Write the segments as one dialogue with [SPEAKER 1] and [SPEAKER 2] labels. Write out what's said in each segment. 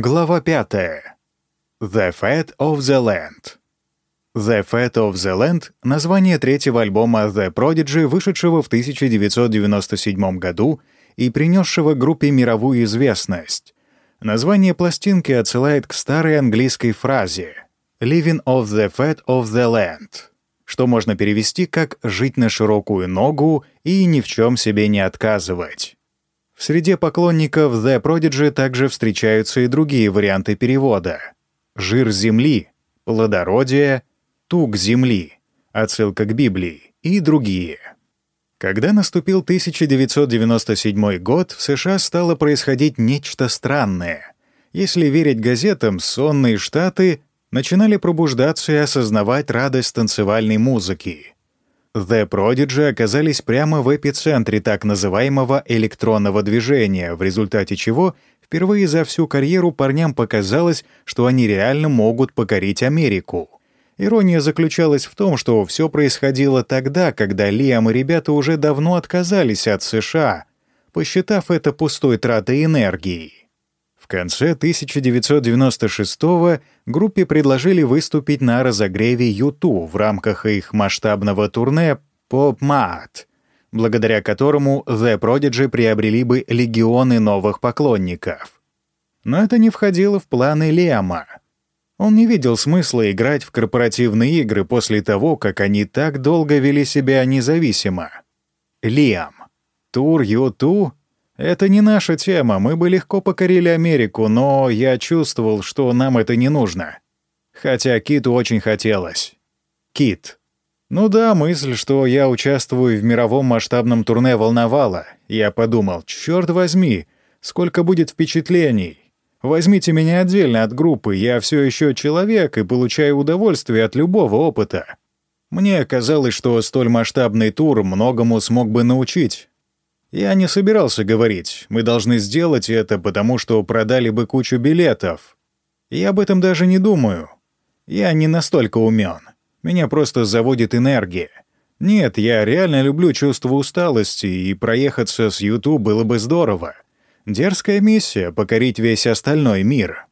[SPEAKER 1] Глава 5. The Fate of the Land. The Fate of the Land — название третьего альбома The Prodigy, вышедшего в 1997 году и принесшего группе мировую известность. Название пластинки отсылает к старой английской фразе «living off the fat of the land», что можно перевести как «жить на широкую ногу и ни в чем себе не отказывать». В среде поклонников The Prodigy также встречаются и другие варианты перевода. «Жир земли», «плодородие», «туг земли», отсылка к Библии и другие. Когда наступил 1997 год, в США стало происходить нечто странное. Если верить газетам, сонные штаты начинали пробуждаться и осознавать радость танцевальной музыки. The Prodigy оказались прямо в эпицентре так называемого электронного движения, в результате чего впервые за всю карьеру парням показалось, что они реально могут покорить Америку. Ирония заключалась в том, что все происходило тогда, когда Лиам и ребята уже давно отказались от США, посчитав это пустой тратой энергии. В конце 1996-го группе предложили выступить на разогреве YouTube в рамках их масштабного турне «Pop Mat», благодаря которому The Prodigy приобрели бы легионы новых поклонников. Но это не входило в планы Лема. Он не видел смысла играть в корпоративные игры после того, как они так долго вели себя независимо. Лиам. Тур Юту это не наша тема, мы бы легко покорили Америку, но я чувствовал, что нам это не нужно. Хотя Киту очень хотелось. Кит. Ну да, мысль, что я участвую в мировом масштабном турне волновала. Я подумал, черт возьми, сколько будет впечатлений. Возьмите меня отдельно от группы, я все еще человек и получаю удовольствие от любого опыта. Мне казалось, что столь масштабный тур многому смог бы научить. Я не собирался говорить, мы должны сделать это, потому что продали бы кучу билетов. Я об этом даже не думаю. Я не настолько умен. Меня просто заводит энергия. Нет, я реально люблю чувство усталости, и проехаться с YouTube было бы здорово. Дерзкая миссия — покорить весь остальной мир.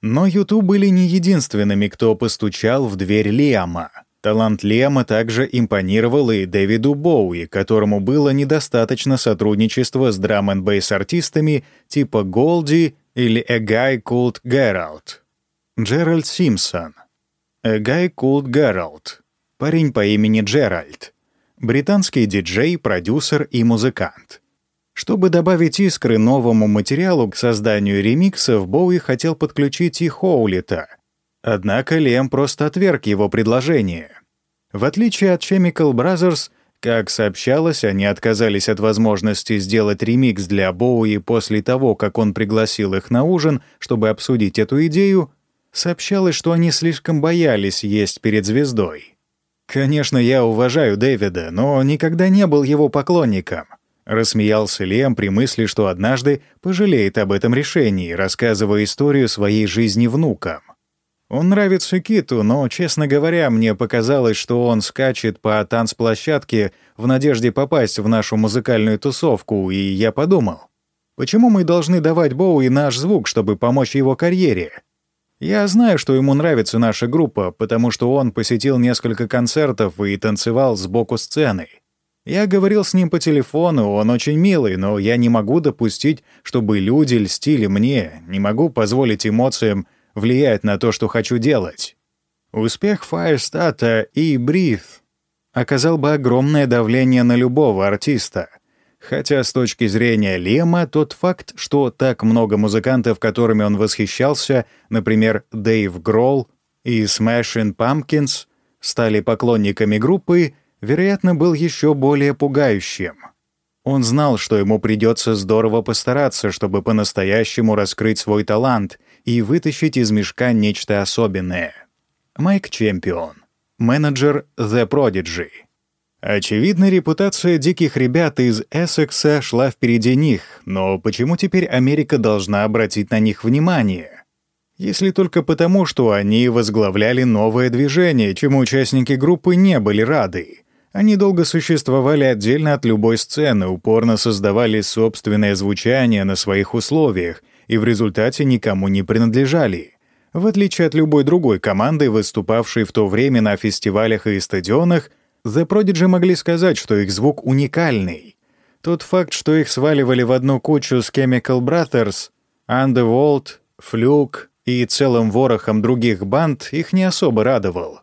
[SPEAKER 1] Но YouTube были не единственными, кто постучал в дверь Лиама — Талант Лема также импонировал и Дэвиду Боуи, которому было недостаточно сотрудничества с драм н артистами типа Голди или A Guy Called Gerald. Джеральд Симпсон. A Guy Called Gerald. Парень по имени Джеральд. Британский диджей, продюсер и музыкант. Чтобы добавить искры новому материалу к созданию ремиксов, Боуи хотел подключить и Хоулита — Однако Лем просто отверг его предложение. В отличие от Chemical Brothers, как сообщалось, они отказались от возможности сделать ремикс для Боуи после того, как он пригласил их на ужин, чтобы обсудить эту идею, сообщалось, что они слишком боялись есть перед звездой. «Конечно, я уважаю Дэвида, но никогда не был его поклонником», — рассмеялся Лем при мысли, что однажды пожалеет об этом решении, рассказывая историю своей жизни внукам. Он нравится Киту, но, честно говоря, мне показалось, что он скачет по танцплощадке в надежде попасть в нашу музыкальную тусовку, и я подумал, почему мы должны давать Боуи наш звук, чтобы помочь его карьере? Я знаю, что ему нравится наша группа, потому что он посетил несколько концертов и танцевал сбоку сцены. Я говорил с ним по телефону, он очень милый, но я не могу допустить, чтобы люди льстили мне, не могу позволить эмоциям влияет на то, что хочу делать. Успех Файерстата и Бриф оказал бы огромное давление на любого артиста. Хотя с точки зрения Лема тот факт, что так много музыкантов, которыми он восхищался, например, Дэйв Гролл и Smashing Pumpkins, стали поклонниками группы, вероятно, был еще более пугающим. Он знал, что ему придется здорово постараться, чтобы по-настоящему раскрыть свой талант и вытащить из мешка нечто особенное. Майк Чемпион, менеджер The Prodigy. Очевидно, репутация диких ребят из Эссекса шла впереди них, но почему теперь Америка должна обратить на них внимание? Если только потому, что они возглавляли новое движение, чему участники группы не были рады. Они долго существовали отдельно от любой сцены, упорно создавали собственное звучание на своих условиях — и в результате никому не принадлежали. В отличие от любой другой команды, выступавшей в то время на фестивалях и стадионах, The Prodigy могли сказать, что их звук уникальный. Тот факт, что их сваливали в одну кучу с Chemical Brothers, Underworld, Fluke и целым ворохом других банд, их не особо радовал.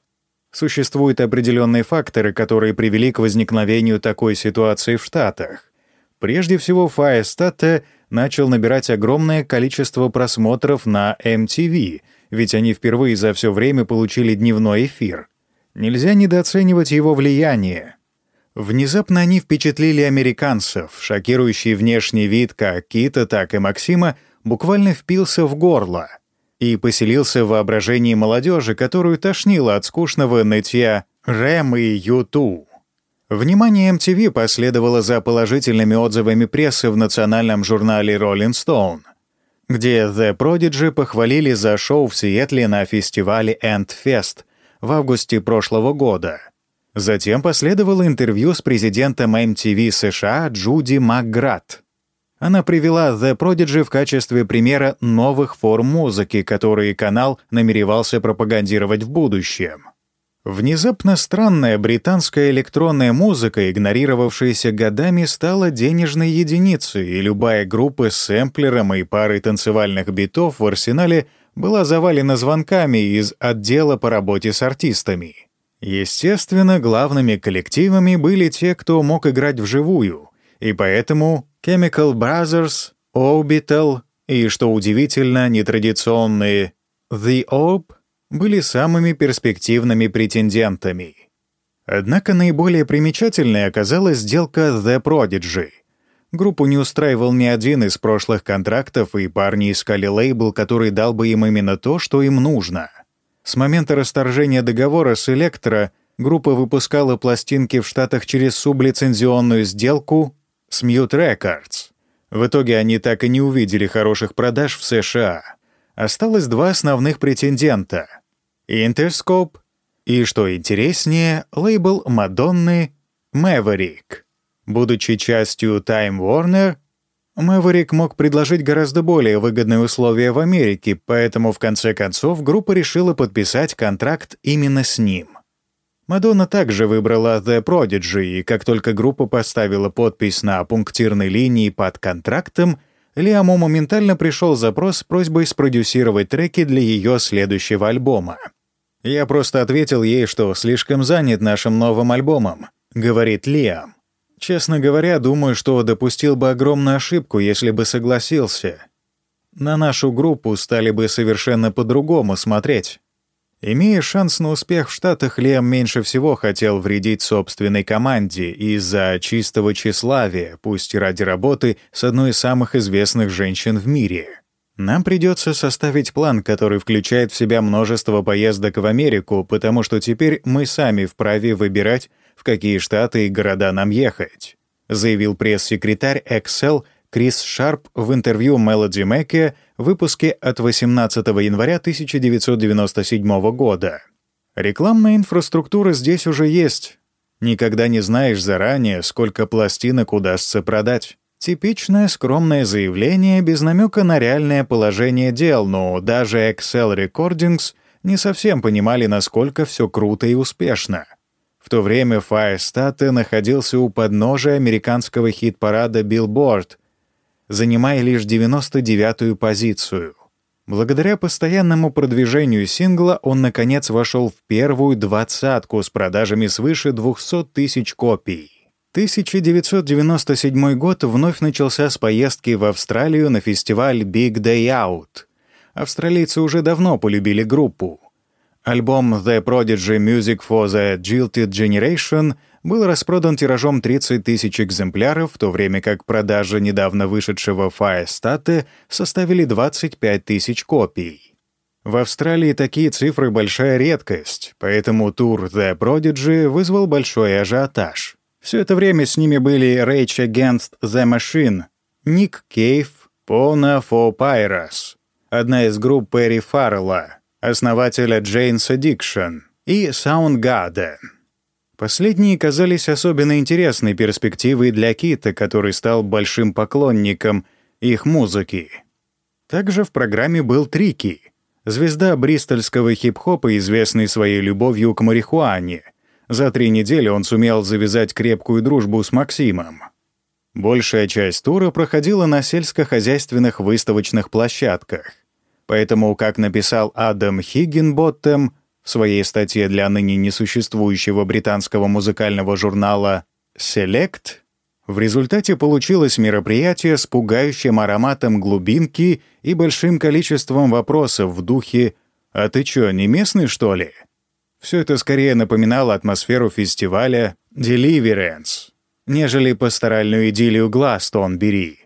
[SPEAKER 1] Существуют определенные факторы, которые привели к возникновению такой ситуации в Штатах. Прежде всего, Firestarter начал набирать огромное количество просмотров на MTV, ведь они впервые за все время получили дневной эфир. Нельзя недооценивать его влияние. Внезапно они впечатлили американцев. Шокирующий внешний вид как Кита, так и Максима буквально впился в горло и поселился в воображении молодежи, которую тошнило от скучного нытья «Рэм» и «Юту». Внимание MTV последовало за положительными отзывами прессы в национальном журнале Rolling Stone, где The Prodigy похвалили за шоу в Сиэтле на фестивале End Fest в августе прошлого года — Затем последовало интервью с президентом MTV США Джуди Макград. Она привела The Prodigy в качестве примера новых форм музыки, которые канал намеревался пропагандировать в будущем. Внезапно странная британская электронная музыка, игнорировавшаяся годами, стала денежной единицей, и любая группа с сэмплером и парой танцевальных битов в арсенале была завалена звонками из отдела по работе с артистами. Естественно, главными коллективами были те, кто мог играть вживую, и поэтому Chemical Brothers, Orbital и, что удивительно, нетрадиционные The Orb были самыми перспективными претендентами. Однако наиболее примечательной оказалась сделка The Prodigy. Группу не устраивал ни один из прошлых контрактов, и парни искали лейбл, который дал бы им именно то, что им нужно — с момента расторжения договора с Электро группа выпускала пластинки в Штатах через сублицензионную сделку с Mute Records. В итоге они так и не увидели хороших продаж в США. Осталось два основных претендента — Interscope и, что интереснее, лейбл Мадонны Maverick. Будучи частью Time Warner, Мэверик мог предложить гораздо более выгодные условия в Америке, поэтому в конце концов группа решила подписать контракт именно с ним. Мадонна также выбрала The Prodigy, и как только группа поставила подпись на пунктирной линии под контрактом, Лиаму моментально пришел запрос с просьбой спродюсировать треки для ее следующего альбома. «Я просто ответил ей, что слишком занят нашим новым альбомом», — говорит Лиам. Честно говоря, думаю, что допустил бы огромную ошибку, если бы согласился. На нашу группу стали бы совершенно по-другому смотреть. Имея шанс на успех в Штатах, Лем меньше всего хотел вредить собственной команде из-за чистого тщеславия, пусть и ради работы с одной из самых известных женщин в мире. Нам придется составить план, который включает в себя множество поездок в Америку, потому что теперь мы сами вправе выбирать, в какие штаты и города нам ехать», заявил пресс-секретарь Excel Крис Шарп в интервью Melody Maker в выпуске от 18 января 1997 года. Рекламная инфраструктура здесь уже есть. Никогда не знаешь заранее, сколько пластинок удастся продать. Типичное скромное заявление без намека на реальное положение дел, но даже Excel Recordings не совсем понимали, насколько все круто и успешно. В то время Firestarter находился у подножия американского хит-парада Billboard, занимая лишь 99-ю позицию. Благодаря постоянному продвижению сингла он, наконец, вошел в первую двадцатку с продажами свыше 200 тысяч копий. 1997 год вновь начался с поездки в Австралию на фестиваль Big Day Out. Австралийцы уже давно полюбили группу. Альбом The Prodigy Music for the Jilted Generation был распродан тиражом 30 тысяч экземпляров, в то время как продажи недавно вышедшего Firestarter составили 25 тысяч копий. В Австралии такие цифры — большая редкость, поэтому тур The Prodigy вызвал большой ажиотаж. Все это время с ними были Rage Against the Machine, Ник Кейв, Pona for Pyrus, одна из групп Перри Фаррелла, основателя Jane's Addiction, и Soundgarden. Последние казались особенно интересной перспективой для Кита, который стал большим поклонником их музыки. Также в программе был Трики, звезда бристольского хип-хопа, известный своей любовью к марихуане. За три недели он сумел завязать крепкую дружбу с Максимом. Большая часть тура проходила на сельскохозяйственных выставочных площадках. Поэтому, как написал Адам Хиггинботтем в своей статье для ныне несуществующего британского музыкального журнала Select, в результате получилось мероприятие с пугающим ароматом глубинки и большим количеством вопросов в духе «А ты чё, не местный, что ли?» Все это скорее напоминало атмосферу фестиваля «Deliverance», нежели пасторальную идиллию Гластон-Бери.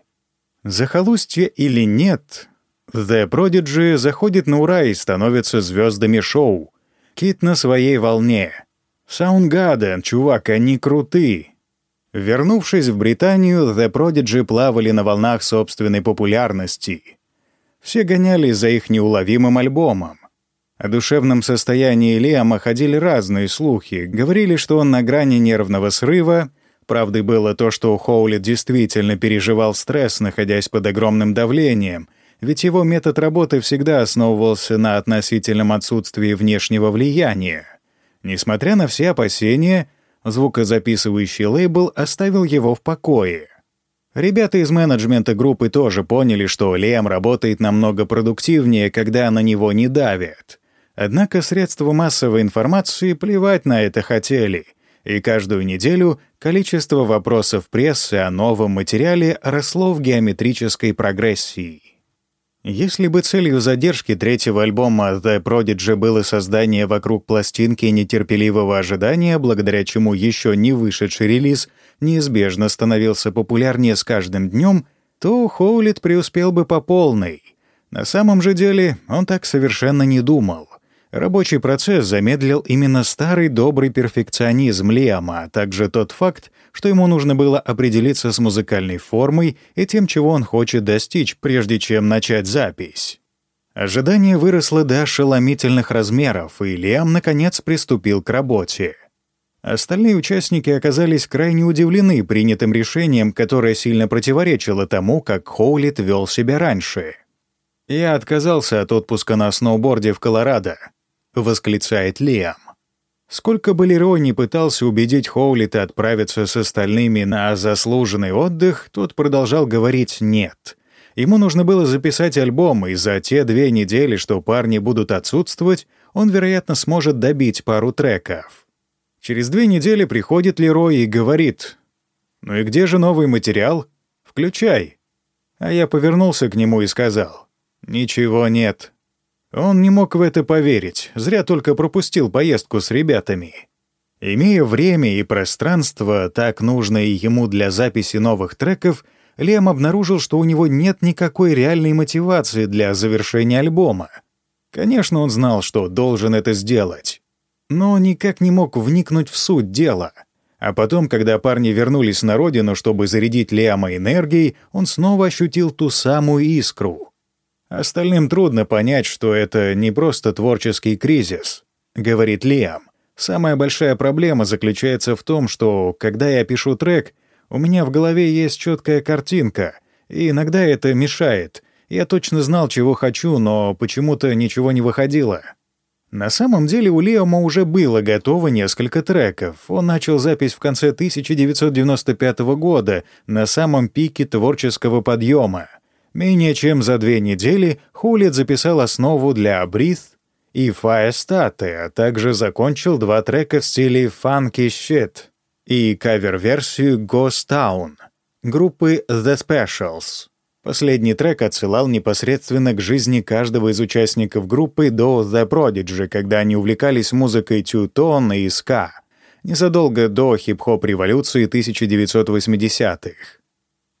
[SPEAKER 1] Захолустье или нет, The Prodigy заходит на ура и становится звездами шоу. Кит на своей волне. Soundgarden, чувак, они крутые. Вернувшись в Британию, The Prodigy плавали на волнах собственной популярности. Все гонялись за их неуловимым альбомом. О душевном состоянии Лиама ходили разные слухи. Говорили, что он на грани нервного срыва. Правдой было то, что Хоулит действительно переживал стресс, находясь под огромным давлением, ведь его метод работы всегда основывался на относительном отсутствии внешнего влияния. Несмотря на все опасения, Звукозаписывающий лейбл оставил его в покое. Ребята из менеджмента группы тоже поняли, что Лем работает намного продуктивнее, когда на него не давят. Однако средства массовой информации плевать на это хотели, и каждую неделю количество вопросов прессы о новом материале росло в геометрической прогрессии. Если бы целью задержки третьего альбома The Prodigy было создание вокруг пластинки нетерпеливого ожидания, благодаря чему еще не вышедший релиз неизбежно становился популярнее с каждым днем, то Хоулит преуспел бы по полной. На самом же деле он так совершенно не думал. Рабочий процесс замедлил именно старый добрый перфекционизм Лиама, а также тот факт, что ему нужно было определиться с музыкальной формой и тем, чего он хочет достичь, прежде чем начать запись. Ожидание выросло до ошеломительных размеров, и Лиам, наконец, приступил к работе. Остальные участники оказались крайне удивлены принятым решением, которое сильно противоречило тому, как Хоулит вел себя раньше. «Я отказался от отпуска на сноуборде в Колорадо», — восклицает Лиам. Сколько бы Лерой не пытался убедить Хоулита отправиться с остальными на заслуженный отдых, тот продолжал говорить «нет». Ему нужно было записать альбом, и за те две недели, что парни будут отсутствовать, он, вероятно, сможет добить пару треков. Через две недели приходит Лерой и говорит «Ну и где же новый материал? Включай». А я повернулся к нему и сказал «Ничего нет». Он не мог в это поверить, зря только пропустил поездку с ребятами. Имея время и пространство, так нужное ему для записи новых треков, Лем обнаружил, что у него нет никакой реальной мотивации для завершения альбома. Конечно, он знал, что должен это сделать, но никак не мог вникнуть в суть дела. А потом, когда парни вернулись на родину, чтобы зарядить Лиама энергией, он снова ощутил ту самую искру — Остальным трудно понять, что это не просто творческий кризис, говорит Лиам. Самая большая проблема заключается в том, что, когда я пишу трек, у меня в голове есть четкая картинка, и иногда это мешает. Я точно знал, чего хочу, но почему-то ничего не выходило. На самом деле у Лиама уже было готово несколько треков. Он начал запись в конце 1995 года, на самом пике творческого подъема. Менее чем за две недели Хулит записал основу для Breathe и State, а также закончил два трека в стиле Funky Shit и кавер-версию Ghost Town группы The Specials. Последний трек отсылал непосредственно к жизни каждого из участников группы до The Prodigy, когда они увлекались музыкой тю-тон и ска, незадолго до хип-хоп революции 1980-х.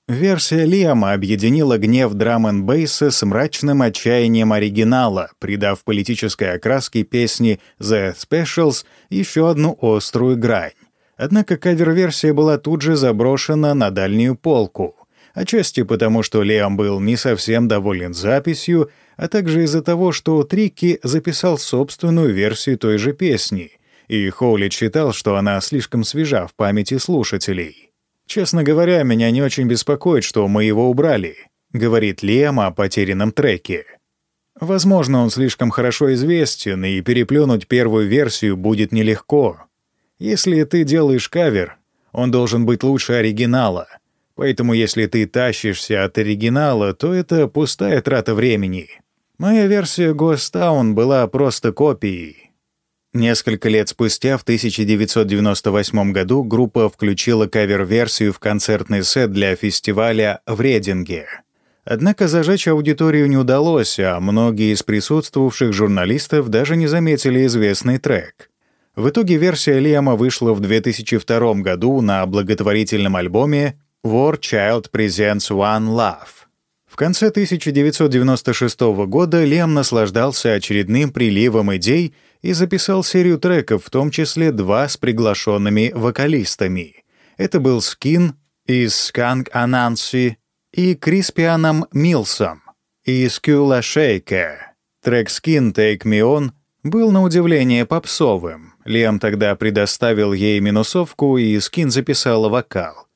[SPEAKER 1] Версия Лиама объединила гнев драм бейса с мрачным отчаянием оригинала, придав политической окраске песни «The Specials» еще одну острую грань. Однако кавер-версия была тут же заброшена на дальнюю полку, отчасти потому, что Лиам был не совсем доволен записью, а также из-за того, что Трикки записал собственную версию той же песни, и Хоулит считал, что она слишком свежа в памяти слушателей. «Честно говоря, меня не очень беспокоит, что мы его убрали», — говорит Лем о потерянном треке. Возможно, он слишком хорошо известен, и переплюнуть первую версию будет нелегко. Если ты делаешь кавер, он должен быть лучше оригинала. Поэтому если ты тащишься от оригинала, то это пустая трата времени. Моя версия Town была просто копией. Несколько лет спустя, в 1998 году, группа включила кавер-версию в концертный сет для фестиваля в Рединге. Однако зажечь аудиторию не удалось, а многие из присутствовавших журналистов даже не заметили известный трек. В итоге версия Лиама вышла в 2002 году на благотворительном альбоме War Child Presents One Love. В конце 1996 года Лем наслаждался очередным приливом идей и записал серию треков, в том числе два с приглашенными вокалистами. Это был Скин из Skunk Anansi и Криспианом Милсом из Кюла Шейка. Трек Skin Take Me On был на удивление попсовым. Лем тогда предоставил ей минусовку, и Скин записала вокал.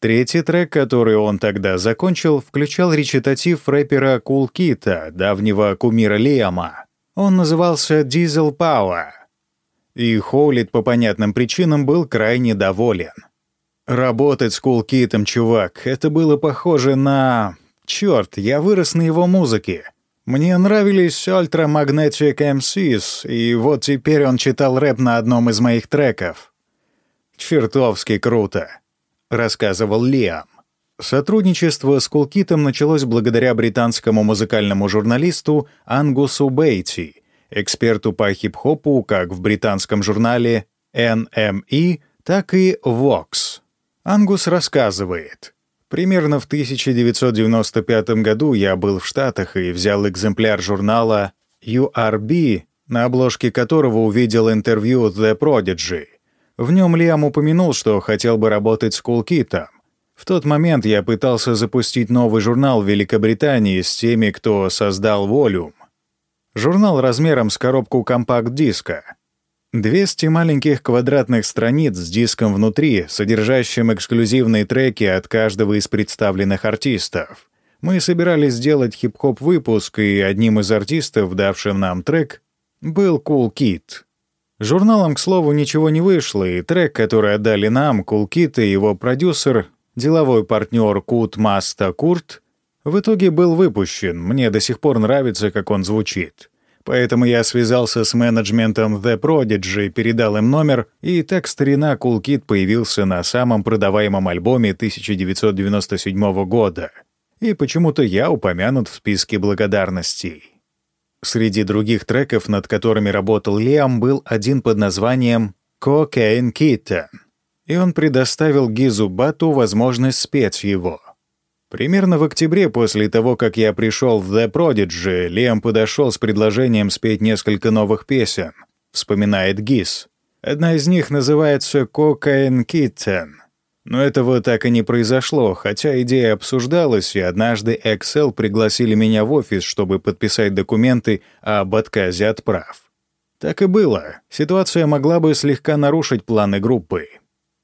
[SPEAKER 1] Третий трек, который он тогда закончил, включал речитатив рэпера Кул Кита, давнего кумира Лиама. Он назывался «Diesel Power». И Хоулит по понятным причинам был крайне доволен. Работать с Кул Китом, чувак, это было похоже на... Чёрт, я вырос на его музыке. Мне нравились Ultra Magnetic MCs, и вот теперь он читал рэп на одном из моих треков. Чертовски круто. — рассказывал Лиам. Сотрудничество с Кулкитом началось благодаря британскому музыкальному журналисту Ангусу Бейти, эксперту по хип-хопу как в британском журнале NME, так и Vox. Ангус рассказывает. Примерно в 1995 году я был в Штатах и взял экземпляр журнала URB, на обложке которого увидел интервью The Prodigy — в нем Лиам упомянул, что хотел бы работать с Кулкитом. В тот момент я пытался запустить новый журнал в Великобритании с теми, кто создал Волюм. Журнал размером с коробку компакт-диска. 200 маленьких квадратных страниц с диском внутри, содержащим эксклюзивные треки от каждого из представленных артистов. Мы собирались сделать хип-хоп выпуск, и одним из артистов, давшим нам трек, был Cool Kid. Журналом, к слову, ничего не вышло, и трек, который отдали нам, Кулкит и его продюсер, деловой партнер Кут Маста Курт, в итоге был выпущен. Мне до сих пор нравится, как он звучит. Поэтому я связался с менеджментом The Prodigy, передал им номер, и так старина Кулкит появился на самом продаваемом альбоме 1997 года. И почему-то я упомянут в списке благодарностей. Среди других треков, над которыми работал Лиам, был один под названием «Cocaine Kitten», и он предоставил Гизу Бату возможность спеть его. Примерно в октябре после того, как я пришел в The Prodigy, Лиам подошел с предложением спеть несколько новых песен, вспоминает Гиз. Одна из них называется «Cocaine Kitten», но этого так и не произошло, хотя идея обсуждалась, и однажды Excel пригласили меня в офис, чтобы подписать документы об отказе от прав. Так и было. Ситуация могла бы слегка нарушить планы группы.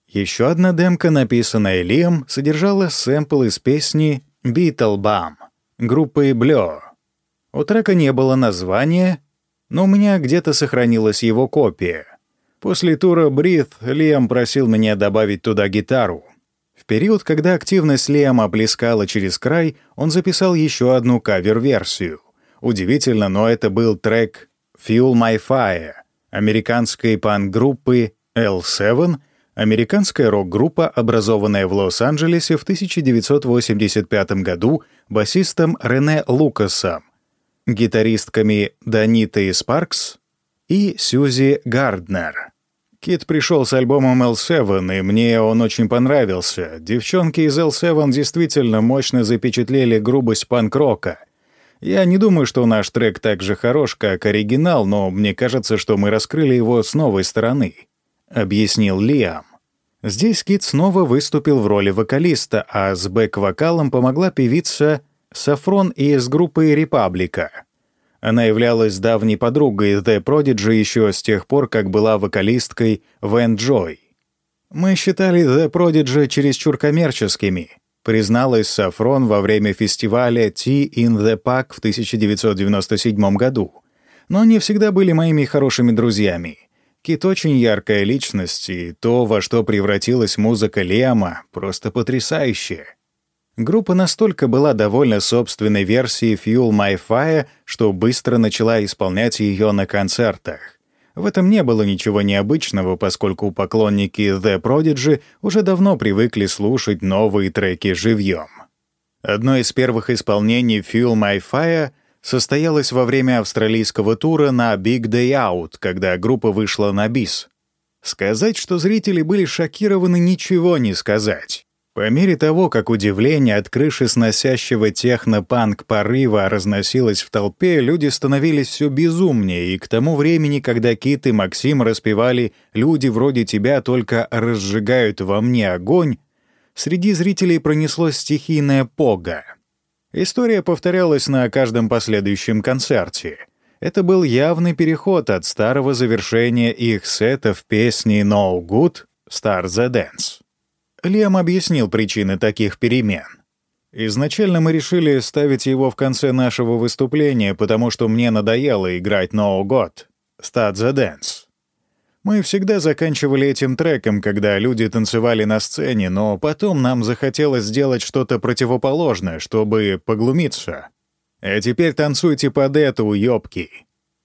[SPEAKER 1] Еще одна демка, написанная Лием, содержала сэмпл из песни «Beetlebum» группы Blur. У трека не было названия, но у меня где-то сохранилась его копия — После тура «Брит» Лиам просил меня добавить туда гитару. В период, когда активность Лиама плескала через край, он записал еще одну кавер-версию. Удивительно, но это был трек «Fuel My Fire» американской панк-группы L7, американская рок-группа, образованная в Лос-Анджелесе в 1985 году басистом Рене Лукасом, гитаристками Данитой Спаркс и Сьюзи Гарднер. Кит пришел с альбомом L7, и мне он очень понравился. Девчонки из L7 действительно мощно запечатлели грубость панк-рока. Я не думаю, что наш трек так же хорош, как оригинал, но мне кажется, что мы раскрыли его с новой стороны», — объяснил Лиам. Здесь Кит снова выступил в роли вокалиста, а с бэк-вокалом помогла певица Сафрон из группы «Репаблика». Она являлась давней подругой The Prodigy еще с тех пор, как была вокалисткой в Enjoy. Мы считали The Prodigy чересчур коммерческими, призналась Сафрон во время фестиваля Tea in the Park в 1997 году. Но они всегда были моими хорошими друзьями. Кит очень яркая личность, и то, во что превратилась музыка Лема, просто потрясающе. Группа настолько была довольна собственной версией Fuel My Fire, что быстро начала исполнять ее на концертах. В этом не было ничего необычного, поскольку поклонники The Prodigy уже давно привыкли слушать новые треки живьем. Одно из первых исполнений Fuel My Fire состоялось во время австралийского тура на Big Day Out, когда группа вышла на бис. Сказать, что зрители были шокированы, ничего не сказать. По мере того, как удивление от крыши сносящего техно-панк порыва разносилось в толпе, люди становились все безумнее, и к тому времени, когда Кит и Максим распевали «Люди вроде тебя только разжигают во мне огонь», среди зрителей пронеслось стихийное пога. История повторялась на каждом последующем концерте. Это был явный переход от старого завершения их сета в песне «No Good» «Star the Dance». Лем объяснил причины таких перемен. Изначально мы решили ставить его в конце нашего выступления, потому что мне надоело играть No God, Start the Dance. Мы всегда заканчивали этим треком, когда люди танцевали на сцене, но потом нам захотелось сделать что-то противоположное, чтобы поглумиться. А теперь танцуйте под это, уёбки.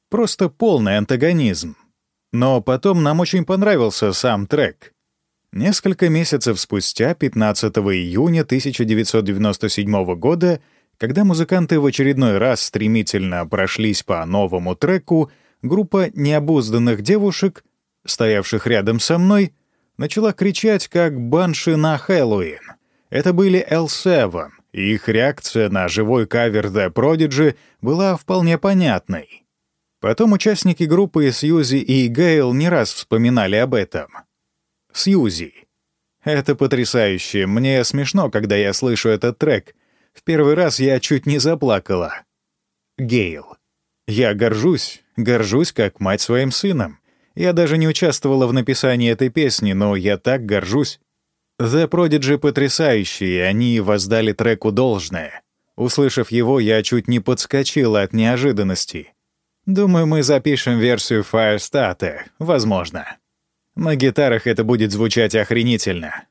[SPEAKER 1] Просто полный антагонизм. Но потом нам очень понравился сам трек. Несколько месяцев спустя, 15 июня 1997 года, когда музыканты в очередной раз стремительно прошлись по новому треку, группа необузданных девушек, стоявших рядом со мной, начала кричать как банши на Хэллоуин. Это были L7, и их реакция на живой кавер The Prodigy была вполне понятной. Потом участники группы Сьюзи и Гейл не раз вспоминали об этом — Сьюзи. Это потрясающе. Мне смешно, когда я слышу этот трек. В первый раз я чуть не заплакала. Гейл. Я горжусь, горжусь как мать своим сыном. Я даже не участвовала в написании этой песни, но я так горжусь. The Prodigy потрясающие, они воздали треку должное. Услышав его, я чуть не подскочила от неожиданности. Думаю, мы запишем версию Firestarter, возможно. На гитарах это будет звучать охренительно.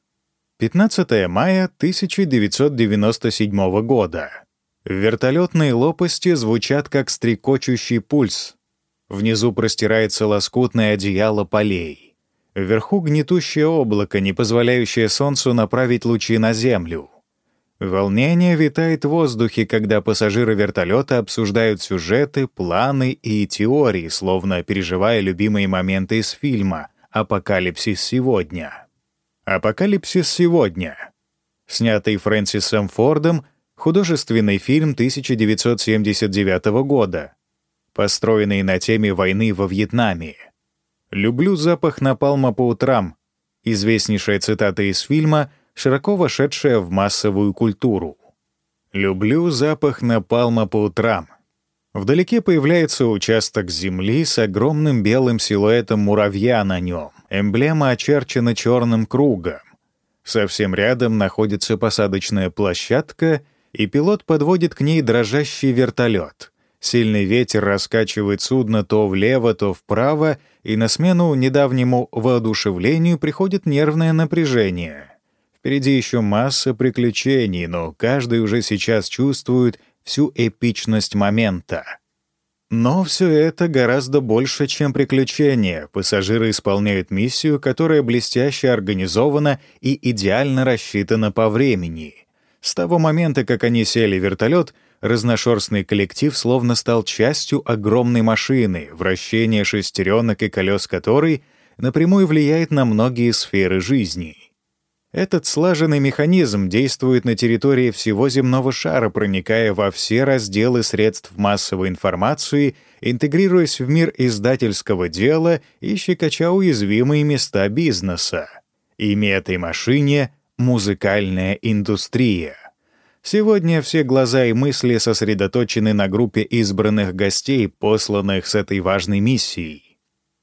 [SPEAKER 1] 15 мая 1997 года. Вертолетные лопасти звучат как стрекочущий пульс. Внизу простирается лоскутное одеяло полей. Вверху гнетущее облако, не позволяющее солнцу направить лучи на землю. Волнение витает в воздухе, когда пассажиры вертолета обсуждают сюжеты, планы и теории, словно переживая любимые моменты из фильма — «Апокалипсис сегодня». «Апокалипсис сегодня», снятый Фрэнсисом Фордом, художественный фильм 1979 года, построенный на теме войны во Вьетнаме. «Люблю запах напалма по утрам», известнейшая цитата из фильма, широко вошедшая в массовую культуру. «Люблю запах напалма по утрам», Вдалеке появляется участок земли с огромным белым силуэтом муравья на нем. Эмблема очерчена черным кругом. Совсем рядом находится посадочная площадка, и пилот подводит к ней дрожащий вертолет. Сильный ветер раскачивает судно то влево, то вправо, и на смену недавнему воодушевлению приходит нервное напряжение. Впереди еще масса приключений, но каждый уже сейчас чувствует — всю эпичность момента. Но все это гораздо больше, чем приключения. Пассажиры исполняют миссию, которая блестяще организована и идеально рассчитана по времени. С того момента, как они сели в вертолет, разношерстный коллектив словно стал частью огромной машины, вращение шестеренок и колес которой напрямую влияет на многие сферы жизни. Этот слаженный механизм действует на территории всего земного шара, проникая во все разделы средств массовой информации, интегрируясь в мир издательского дела и щекоча уязвимые места бизнеса. Имя этой машине — музыкальная индустрия. Сегодня все глаза и мысли сосредоточены на группе избранных гостей, посланных с этой важной миссией.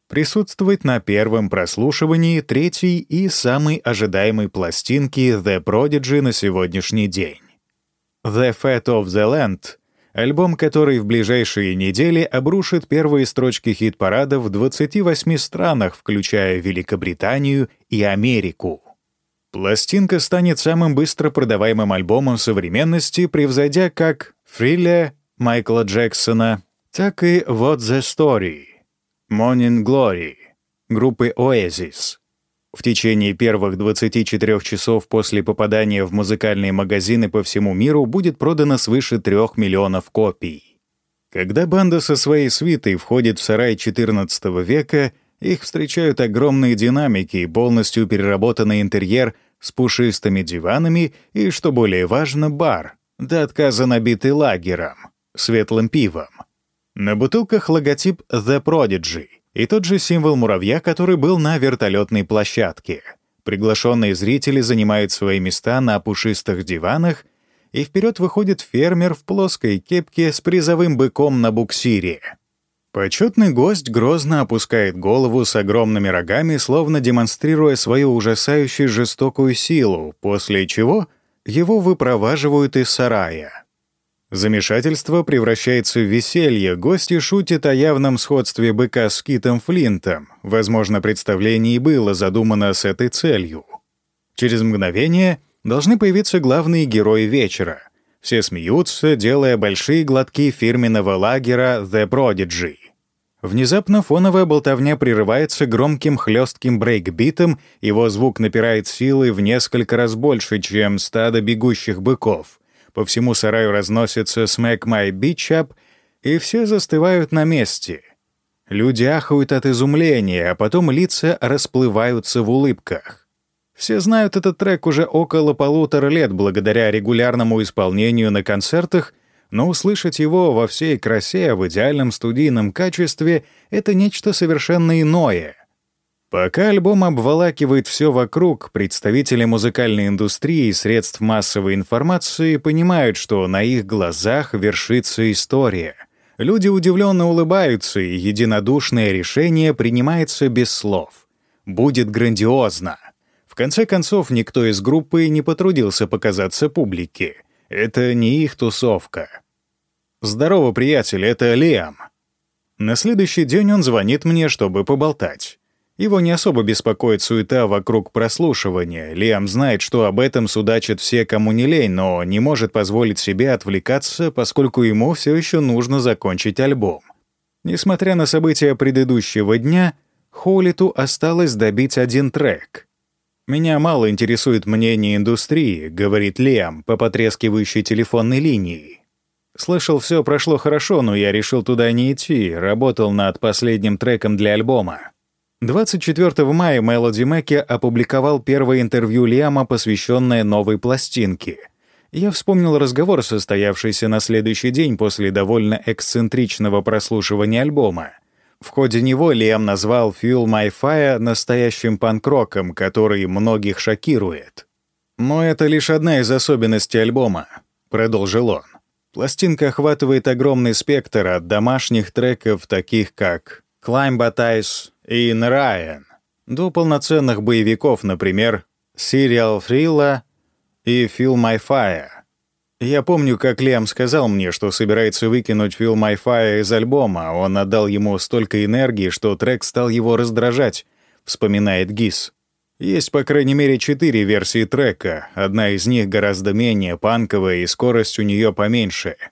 [SPEAKER 1] присутствовать на первом прослушивании третьей и самой ожидаемой пластинки The Prodigy на сегодняшний день. The Fat of the Land — альбом, который в ближайшие недели обрушит первые строчки хит-парада в 28 странах, включая Великобританию и Америку. Пластинка станет самым быстро продаваемым альбомом современности, превзойдя как «Thriller» Майкла Джексона, так и «What the Story» Morning Glory группы Oasis. В течение первых 24 часов после попадания в музыкальные магазины по всему миру будет продано свыше 3 миллионов копий. Когда банда со своей свитой входит в сарай XIV века, их встречают огромные динамики и полностью переработанный интерьер с пушистыми диванами и, что более важно, бар, до отказа набитый лагером, светлым пивом. На бутылках логотип «The Prodigy» и тот же символ муравья, который был на вертолетной площадке. Приглашенные зрители занимают свои места на пушистых диванах, и вперед выходит фермер в плоской кепке с призовым быком на буксире. Почетный гость грозно опускает голову с огромными рогами, словно демонстрируя свою ужасающую жестокую силу, после чего его выпроваживают из сарая. Замешательство превращается в веселье, гости шутят о явном сходстве быка с Китом Флинтом. Возможно, представление и было задумано с этой целью. Через мгновение должны появиться главные герои вечера. Все смеются, делая большие глотки фирменного лагера «The Prodigy». Внезапно фоновая болтовня прерывается громким хлестким брейкбитом, его звук напирает силой в несколько раз больше, чем стадо бегущих быков — по всему сараю разносится «Smack my bitch up», и все застывают на месте. Люди ахают от изумления, а потом лица расплываются в улыбках. Все знают этот трек уже около полутора лет благодаря регулярному исполнению на концертах, но услышать его во всей красе в идеальном студийном качестве — это нечто совершенно иное — Пока альбом обволакивает все вокруг, представители музыкальной индустрии и средств массовой информации понимают, что на их глазах вершится история. Люди удивленно улыбаются, и единодушное решение принимается без слов. Будет грандиозно. В конце концов, никто из группы не потрудился показаться публике. Это не их тусовка. «Здорово, приятель, это Лиам». На следующий день он звонит мне, чтобы поболтать. Его не особо беспокоит суета вокруг прослушивания. Лиам знает, что об этом судачат все, кому не лень, но не может позволить себе отвлекаться, поскольку ему все еще нужно закончить альбом. Несмотря на события предыдущего дня, Холлиту осталось добить один трек. «Меня мало интересует мнение индустрии», — говорит Лиам по потрескивающей телефонной линии. «Слышал, все прошло хорошо, но я решил туда не идти, работал над последним треком для альбома. 24 мая Мелоди Мэкки опубликовал первое интервью Лиама, посвященное новой пластинке. Я вспомнил разговор, состоявшийся на следующий день после довольно эксцентричного прослушивания альбома. В ходе него Лиам назвал «Fuel My Fire» настоящим панк-роком, который многих шокирует. «Но это лишь одна из особенностей альбома», — продолжил он. Пластинка охватывает огромный спектр от домашних треков, таких как «Climb Batice», и Райан, до полноценных боевиков, например, Serial Thrilla и Feel My Fire. Я помню, как Лиам сказал мне, что собирается выкинуть My Fire из альбома. Он отдал ему столько энергии, что трек стал его раздражать, вспоминает Гис. Есть, по крайней мере, четыре версии трека. Одна из них гораздо менее панковая, и скорость у нее поменьше —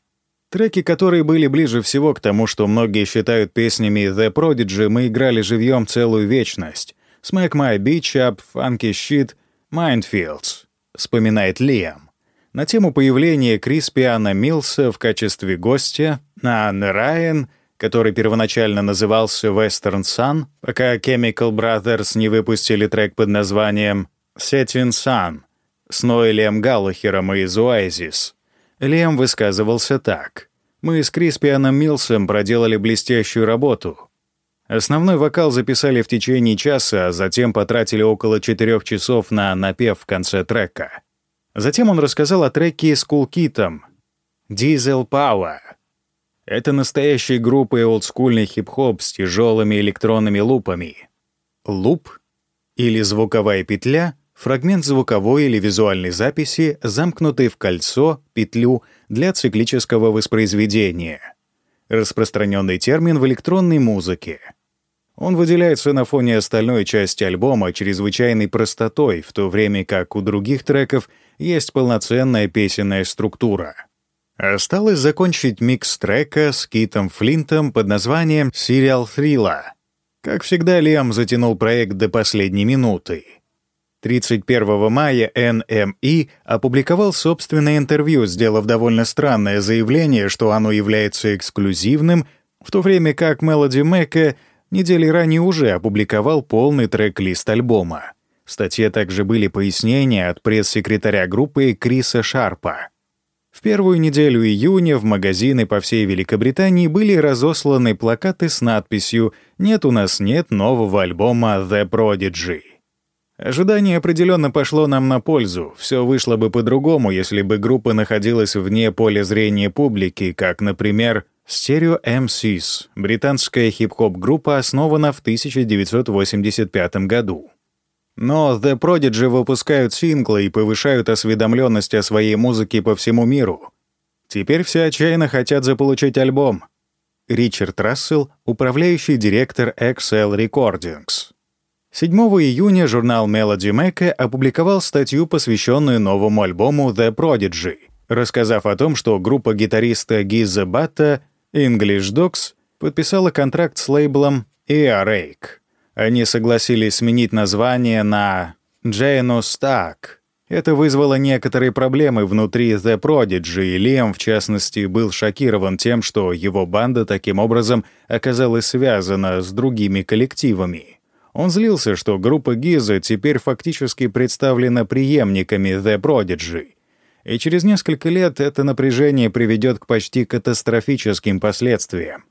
[SPEAKER 1] Треки, которые были ближе всего к тому, что многие считают песнями The Prodigy, мы играли живьем целую вечность. Smack My Beach Up, Funky Shit, Mindfields, вспоминает Лиам. На тему появления Криспиана Милса в качестве гостя на Райан, который первоначально назывался Western Sun, пока Chemical Brothers не выпустили трек под названием Setting Sun с Ноэлем Галлахером из Oasis. Лем высказывался так. «Мы с Криспианом Милсом проделали блестящую работу. Основной вокал записали в течение часа, а затем потратили около четырех часов на напев в конце трека. Затем он рассказал о треке с Кулкитом «Diesel Power». Это настоящие группы олдскульный хип-хоп с тяжелыми электронными лупами. Луп или звуковая петля — фрагмент звуковой или визуальной записи, замкнутый в кольцо, петлю для циклического воспроизведения. Распространенный термин в электронной музыке — он выделяется на фоне остальной части альбома чрезвычайной простотой, в то время как у других треков есть полноценная песенная структура. Осталось закончить микс трека с Китом Флинтом под названием «Serial Thriller». Как всегда, Лиам затянул проект до последней минуты. 31 мая NME опубликовал собственное интервью, сделав довольно странное заявление, что оно является эксклюзивным, в то время как Melody Maker недели ранее уже опубликовал полный трек-лист альбома. В статье также были пояснения от пресс-секретаря группы Криса Шарпа. В первую неделю июня в магазины по всей Великобритании были разосланы плакаты с надписью «Нет у нас нет нового альбома The Prodigy». Ожидание определенно пошло нам на пользу. Все вышло бы по-другому, если бы группа находилась вне поля зрения публики, как, например, Stereo MCs — британская хип-хоп-группа, основана в 1985 году. Но The Prodigy выпускают синглы и повышают осведомленность о своей музыке по всему миру. Теперь все отчаянно хотят заполучить альбом. Ричард Рассел, управляющий директор XL Recordings. 7 июня журнал Melody Maker опубликовал статью, посвященную новому альбому The Prodigy, рассказав о том, что группа гитариста Гиза Батта — English Dogs подписала контракт с лейблом Earache. Они согласились сменить название на Janus Stack. Это вызвало некоторые проблемы внутри The Prodigy, и Лем, в частности, был шокирован тем, что его банда таким образом оказалась связана с другими коллективами. Он злился, что группа Гиза теперь фактически представлена преемниками The Prodigy, и через несколько лет это напряжение приведет к почти катастрофическим последствиям.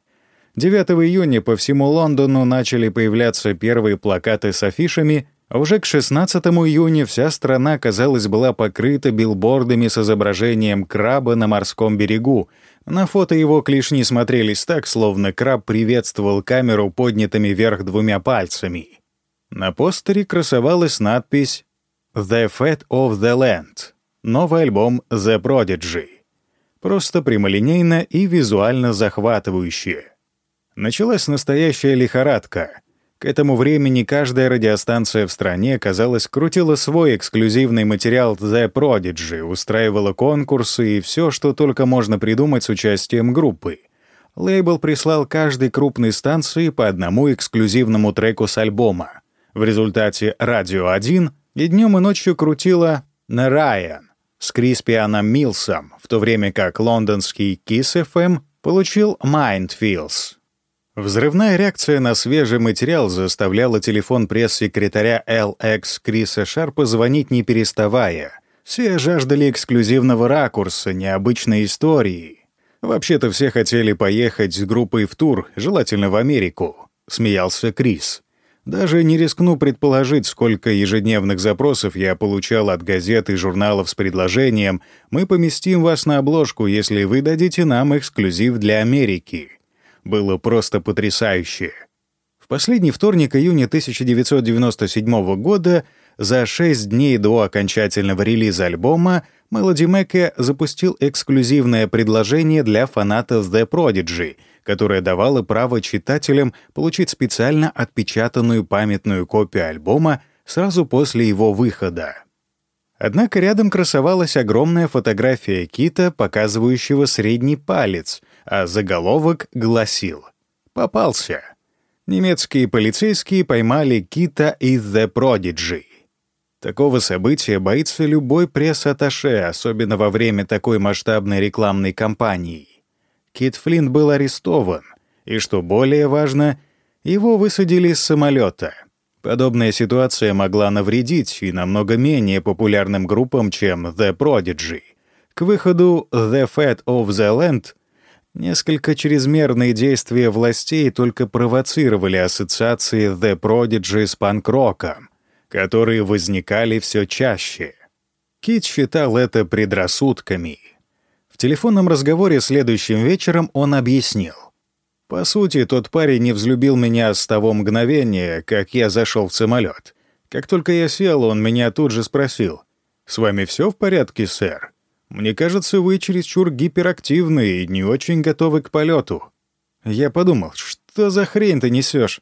[SPEAKER 1] 9 июня по всему Лондону начали появляться первые плакаты с афишами, а уже к 16 июня вся страна, казалось, была покрыта билбордами с изображением краба на морском берегу. На фото его клешни смотрелись так, словно краб приветствовал камеру поднятыми вверх двумя пальцами. На постере красовалась надпись «The Fat of the Land» новый альбом The Prodigy. Просто прямолинейно и визуально захватывающе. Началась настоящая лихорадка. К этому времени каждая радиостанция в стране, казалось, крутила свой эксклюзивный материал The Prodigy, устраивала конкурсы и все, что только можно придумать с участием группы. Лейбл прислал каждой крупной станции по одному эксклюзивному треку с альбома. В результате «Радио 1» и днем и ночью крутила «Нарайан», с Криспианом Милсом, в то время как лондонский Kiss FM получил Mindfields. Взрывная реакция на свежий материал заставляла телефон пресс-секретаря LX Криса Шарпа звонить не переставая. Все жаждали эксклюзивного ракурса, необычной истории. Вообще-то все хотели поехать с группой в тур, желательно в Америку, смеялся Крис. Даже не рискну предположить, сколько ежедневных запросов я получал от газет и журналов с предложением «Мы поместим вас на обложку, если вы дадите нам эксклюзив для Америки». Было просто потрясающе. В последний вторник июня 1997 года, за шесть дней до окончательного релиза альбома, Melody Maker запустил эксклюзивное предложение для фанатов The Prodigy — которая давала право читателям получить специально отпечатанную памятную копию альбома сразу после его выхода. Однако рядом красовалась огромная фотография кита, показывающего средний палец, а заголовок гласил «Попался». Немецкие полицейские поймали кита из The Prodigy. Такого события боится любой пресс-атташе, особенно во время такой масштабной рекламной кампании. Кит Флинн был арестован, и, что более важно, его высадили с самолета. Подобная ситуация могла навредить и намного менее популярным группам, чем The Prodigy. К выходу The Fat of the Land несколько чрезмерные действия властей только провоцировали ассоциации The Prodigy с панк-роком, которые возникали все чаще. Кит считал это предрассудками — В телефонном разговоре следующим вечером он объяснил. По сути, тот парень не взлюбил меня с того мгновения, как я зашел в самолет. Как только я сел, он меня тут же спросил. «С вами все в порядке, сэр? Мне кажется, вы чересчур гиперактивны и не очень готовы к полету». Я подумал, что за хрень ты несешь?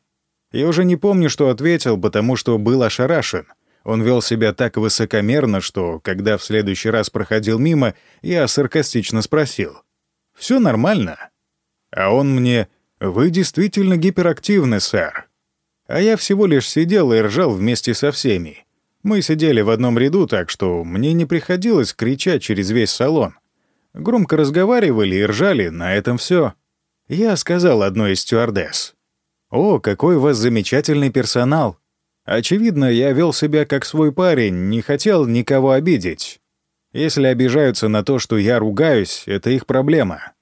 [SPEAKER 1] Я уже не помню, что ответил, потому что был ошарашен. Он вел себя так высокомерно, что, когда в следующий раз проходил мимо, я саркастично спросил. «Все нормально?» А он мне «Вы действительно гиперактивны, сэр». А я всего лишь сидел и ржал вместе со всеми. Мы сидели в одном ряду, так что мне не приходилось кричать через весь салон. Громко разговаривали и ржали, на этом все. Я сказал одной из стюардесс. «О, какой у вас замечательный персонал!» Очевидно, я вел себя как свой парень, не хотел никого обидеть. Если обижаются на то, что я ругаюсь, это их проблема.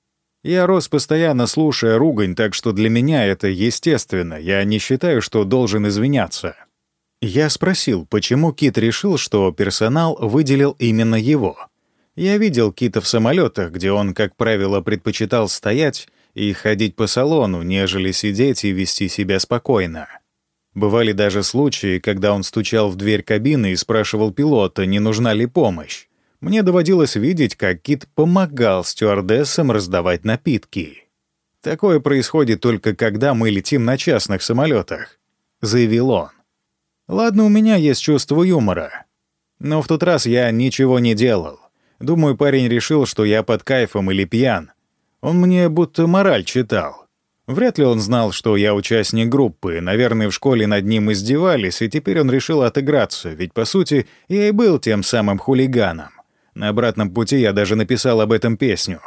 [SPEAKER 1] Я рос постоянно слушая ругань, так что для меня это естественно, я не считаю, что должен извиняться. Я спросил, почему Кит решил, что персонал выделил именно его. Я видел Кита в самолетах, где он, как правило, предпочитал стоять и ходить по салону, нежели сидеть и вести себя спокойно. Бывали даже случаи, когда он стучал в дверь кабины и спрашивал пилота, не нужна ли помощь. Мне доводилось видеть, как Кит помогал стюардессам раздавать напитки. «Такое происходит только когда мы летим на частных самолетах», — заявил он. «Ладно, у меня есть чувство юмора. Но в тот раз я ничего не делал. Думаю, парень решил, что я под кайфом или пьян. Он мне будто мораль читал. Вряд ли он знал, что я участник группы. Наверное, в школе над ним издевались, и теперь он решил отыграться, ведь, по сути, я и был тем самым хулиганом. На обратном пути я даже написал об этом песню.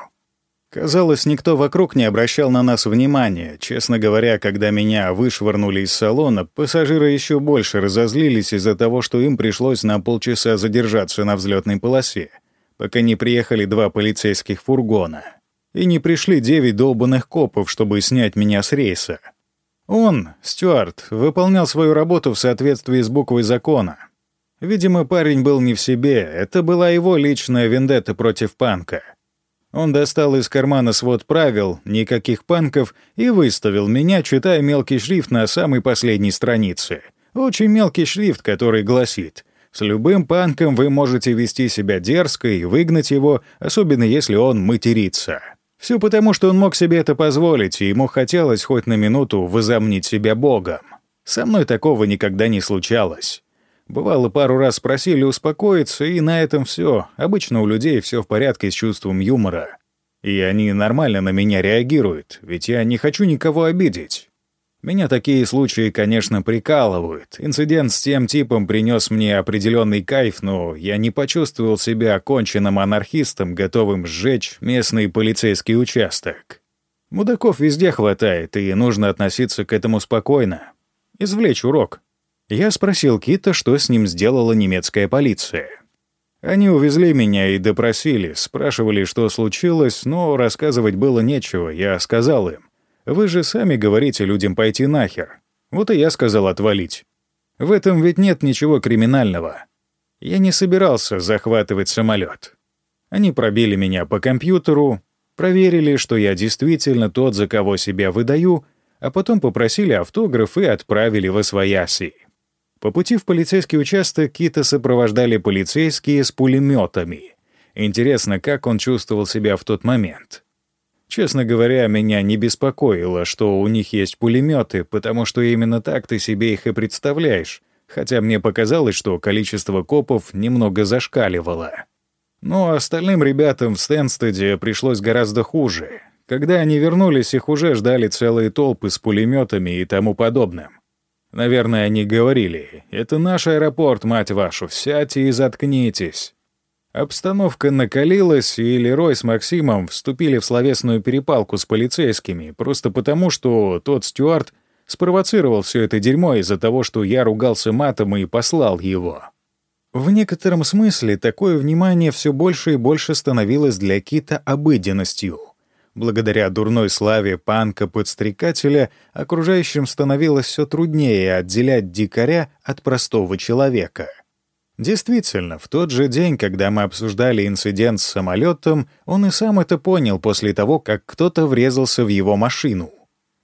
[SPEAKER 1] Казалось, никто вокруг не обращал на нас внимания. Честно говоря, когда меня вышвырнули из салона, пассажиры еще больше разозлились из-за того, что им пришлось на полчаса задержаться на взлетной полосе, пока не приехали два полицейских фургона. И не пришли девять долбанных копов, чтобы снять меня с рейса. Он, Стюарт, выполнял свою работу в соответствии с буквой закона — Видимо, парень был не в себе, это была его личная вендетта против панка. Он достал из кармана свод правил, никаких панков, и выставил меня, читая мелкий шрифт на самой последней странице. Очень мелкий шрифт, который гласит «С любым панком вы можете вести себя дерзко и выгнать его, особенно если он матерится». Все потому, что он мог себе это позволить, и ему хотелось хоть на минуту возомнить себя богом. Со мной такого никогда не случалось. Бывало, пару раз просили успокоиться, и на этом все. Обычно у людей все в порядке с чувством юмора. И они нормально на меня реагируют, ведь я не хочу никого обидеть. Меня такие случаи, конечно, прикалывают. Инцидент с тем типом принес мне определенный кайф, но я не почувствовал себя оконченным анархистом, готовым сжечь местный полицейский участок. Мудаков везде хватает, и нужно относиться к этому спокойно. Извлечь урок. Я спросил Кита, что с ним сделала немецкая полиция. Они увезли меня и допросили, спрашивали, что случилось, но рассказывать было нечего. Я сказал им, «Вы же сами говорите людям пойти нахер». Вот и я сказал отвалить. В этом ведь нет ничего криминального. Я не собирался захватывать самолет. Они пробили меня по компьютеру, проверили, что я действительно тот, за кого себя выдаю, а потом попросили автограф и отправили в Освояси. По пути в полицейский участок Кита сопровождали полицейские с пулеметами. Интересно, как он чувствовал себя в тот момент. Честно говоря, меня не беспокоило, что у них есть пулеметы, потому что именно так ты себе их и представляешь, хотя мне показалось, что количество копов немного зашкаливало. Но остальным ребятам в Стэнстеде пришлось гораздо хуже. Когда они вернулись, их уже ждали целые толпы с пулеметами и тому подобным. Наверное, они говорили, «Это наш аэропорт, мать вашу, сядьте и заткнитесь». Обстановка накалилась, и Лерой с Максимом вступили в словесную перепалку с полицейскими, просто потому, что тот Стюарт спровоцировал все это дерьмо из-за того, что я ругался матом и послал его. В некотором смысле такое внимание все больше и больше становилось для Кита обыденностью — Благодаря дурной славе панка-подстрекателя окружающим становилось все труднее отделять дикаря от простого человека. Действительно, в тот же день, когда мы обсуждали инцидент с самолетом, он и сам это понял после того, как кто-то врезался в его машину.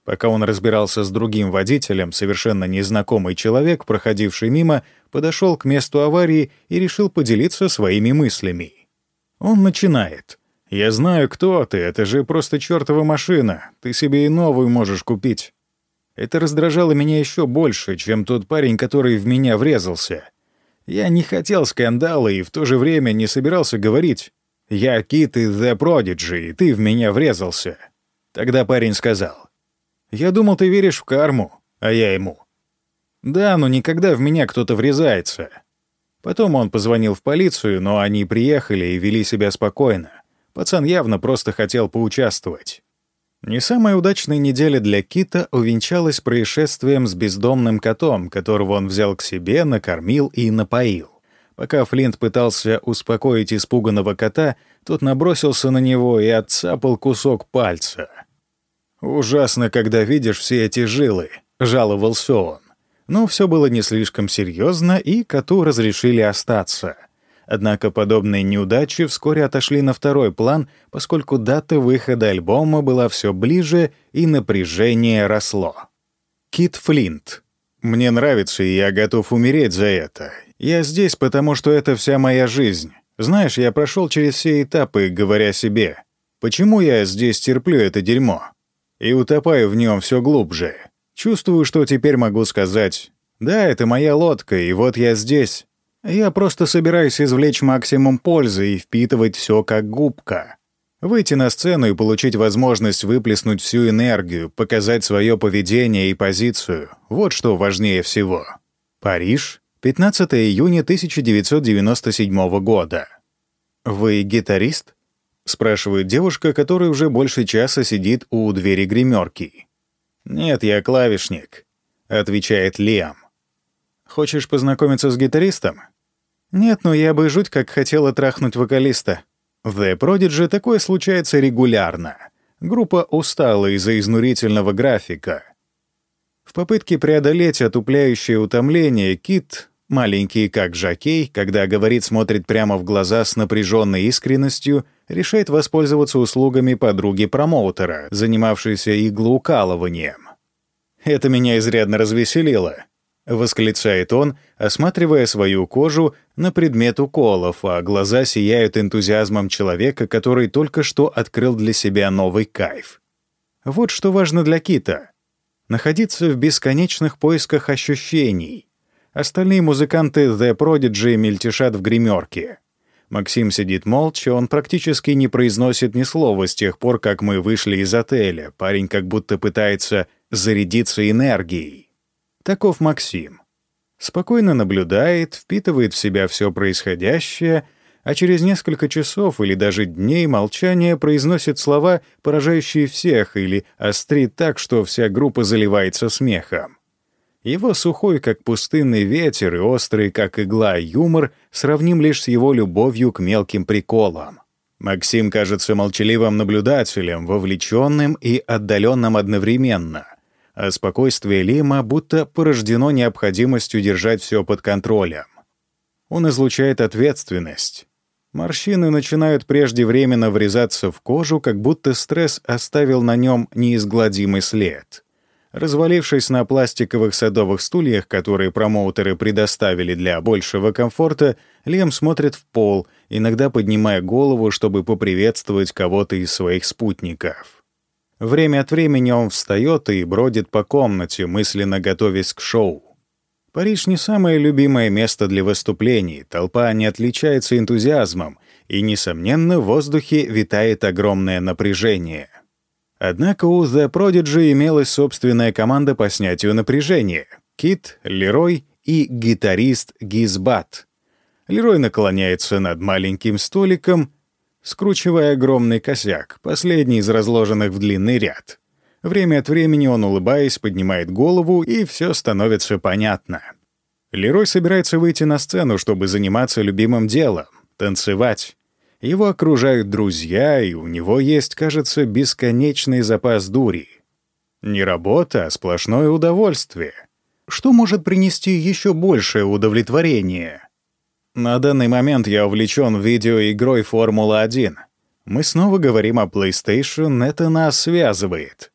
[SPEAKER 1] Пока он разбирался с другим водителем, совершенно незнакомый человек, проходивший мимо, подошел к месту аварии и решил поделиться своими мыслями. Он начинает. «Я знаю, кто ты, это же просто чертова машина, ты себе и новую можешь купить». Это раздражало меня еще больше, чем тот парень, который в меня врезался. Я не хотел скандала и в то же время не собирался говорить «Я Кит из The Prodigy, и ты в меня врезался». Тогда парень сказал «Я думал, ты веришь в карму», а я ему «Да, но никогда в меня кто-то врезается». Потом он позвонил в полицию, но они приехали и вели себя спокойно. Пацан явно просто хотел поучаствовать. Не самая удачная неделя для Кита увенчалась происшествием с бездомным котом, которого он взял к себе, накормил и напоил. Пока Флинт пытался успокоить испуганного кота, тот набросился на него и отцапал кусок пальца. «Ужасно, когда видишь все эти жилы», — жаловался он. Но все было не слишком серьезно, и коту разрешили остаться — Однако подобные неудачи вскоре отошли на второй план, поскольку дата выхода альбома была все ближе и напряжение росло. Кит Флинт. «Мне нравится, и я готов умереть за это. Я здесь, потому что это вся моя жизнь. Знаешь, я прошел через все этапы, говоря себе, почему я здесь терплю это дерьмо? И утопаю в нем все глубже. Чувствую, что теперь могу сказать, да, это моя лодка, и вот я здесь, я просто собираюсь извлечь максимум пользы и впитывать все как губка. Выйти на сцену и получить возможность выплеснуть всю энергию, показать свое поведение и позицию — вот что важнее всего. Париж, 15 июня 1997 года. «Вы гитарист?» — спрашивает девушка, которая уже больше часа сидит у двери гримерки. «Нет, я клавишник», — отвечает Лиам. Хочешь познакомиться с гитаристом? Нет, но я бы жуть как хотела трахнуть вокалиста. В The Prodigy такое случается регулярно. Группа устала из-за изнурительного графика. В попытке преодолеть отупляющее утомление Кит, маленький как Жакей, когда говорит, смотрит прямо в глаза с напряженной искренностью, решает воспользоваться услугами подруги-промоутера, занимавшейся иглоукалыванием. Это меня изрядно развеселило. — восклицает он, осматривая свою кожу на предмет уколов, а глаза сияют энтузиазмом человека, который только что открыл для себя новый кайф. Вот что важно для Кита — находиться в бесконечных поисках ощущений. Остальные музыканты The Prodigy мельтешат в гримерке. Максим сидит молча, он практически не произносит ни слова с тех пор, как мы вышли из отеля. Парень как будто пытается зарядиться энергией. Таков Максим. Спокойно наблюдает, впитывает в себя все происходящее, а через несколько часов или даже дней молчания произносит слова, поражающие всех, или острит так, что вся группа заливается смехом. Его сухой, как пустынный ветер, и острый, как игла, юмор сравним лишь с его любовью к мелким приколам. Максим кажется молчаливым наблюдателем, вовлеченным и отдаленным одновременно — а спокойствие Лима будто порождено необходимостью держать все под контролем. Он излучает ответственность. Морщины начинают преждевременно врезаться в кожу, как будто стресс оставил на нем неизгладимый след. Развалившись на пластиковых садовых стульях, которые промоутеры предоставили для большего комфорта, Лем смотрит в пол, иногда поднимая голову, чтобы поприветствовать кого-то из своих спутников. Время от времени он встает и бродит по комнате, мысленно готовясь к шоу. Париж не самое любимое место для выступлений, толпа не отличается энтузиазмом, и, несомненно, в воздухе витает огромное напряжение. Однако у The Prodigy имелась собственная команда по снятию напряжения — Кит, Лерой и гитарист Гизбат. Лерой наклоняется над маленьким столиком — скручивая огромный косяк, последний из разложенных в длинный ряд. Время от времени он, улыбаясь, поднимает голову, и все становится понятно. Лерой собирается выйти на сцену, чтобы заниматься любимым делом — танцевать. Его окружают друзья, и у него есть, кажется, бесконечный запас дури. Не работа, а сплошное удовольствие. Что может принести еще большее удовлетворение? На данный момент я увлечен видеоигрой «Формула-1». Мы снова говорим о PlayStation, это нас связывает.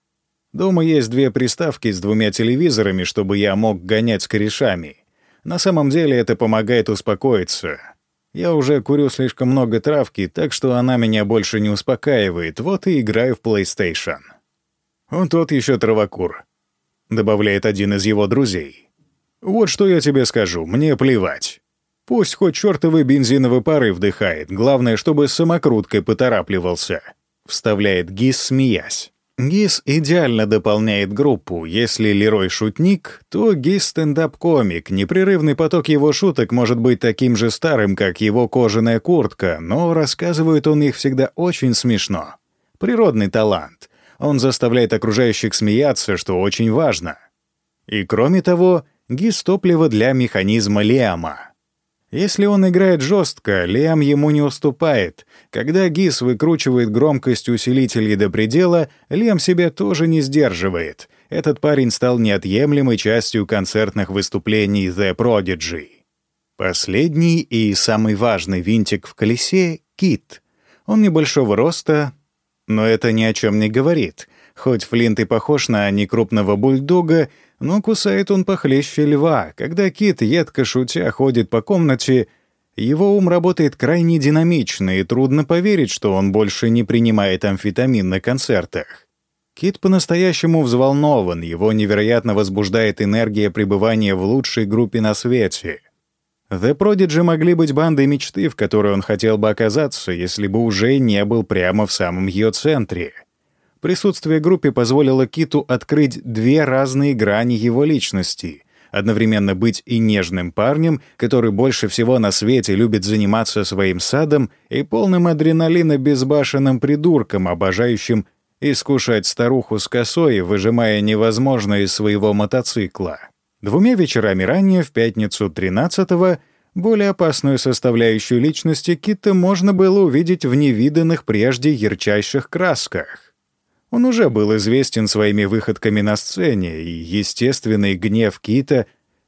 [SPEAKER 1] Дома есть две приставки с двумя телевизорами, чтобы я мог гонять с корешами. На самом деле это помогает успокоиться. Я уже курю слишком много травки, так что она меня больше не успокаивает, вот и играю в PlayStation. Он тот еще травокур, добавляет один из его друзей. Вот что я тебе скажу, мне плевать. Пусть хоть чертовы бензиновые пары вдыхает, главное, чтобы самокруткой поторапливался», — вставляет Гис, смеясь. Гис идеально дополняет группу. Если Лерой шутник, то Гис стендап-комик. Непрерывный поток его шуток может быть таким же старым, как его кожаная куртка, но рассказывает он их всегда очень смешно. Природный талант. Он заставляет окружающих смеяться, что очень важно. И кроме того, Гис — топливо для механизма Лиама. Если он играет жестко, Лиам ему не уступает. Когда Гис выкручивает громкость усилителей до предела, Лиам себя тоже не сдерживает. Этот парень стал неотъемлемой частью концертных выступлений The Prodigy. Последний и самый важный винтик в колесе — Кит. Он небольшого роста, но это ни о чем не говорит. Хоть Флинт и похож на некрупного бульдога, но кусает он похлеще льва. Когда кит, едко шутя, ходит по комнате, его ум работает крайне динамично, и трудно поверить, что он больше не принимает амфетамин на концертах. Кит по-настоящему взволнован, его невероятно возбуждает энергия пребывания в лучшей группе на свете. The Prodigy могли быть бандой мечты, в которой он хотел бы оказаться, если бы уже не был прямо в самом ее центре — Присутствие группы позволило Киту открыть две разные грани его личности — одновременно быть и нежным парнем, который больше всего на свете любит заниматься своим садом, и полным адреналина безбашенным придурком, обожающим искушать старуху с косой, выжимая невозможное из своего мотоцикла. Двумя вечерами ранее, в пятницу 13-го, более опасную составляющую личности Кита можно было увидеть в невиданных прежде ярчайших красках. Он уже был известен своими выходками на сцене, и естественный гнев Кита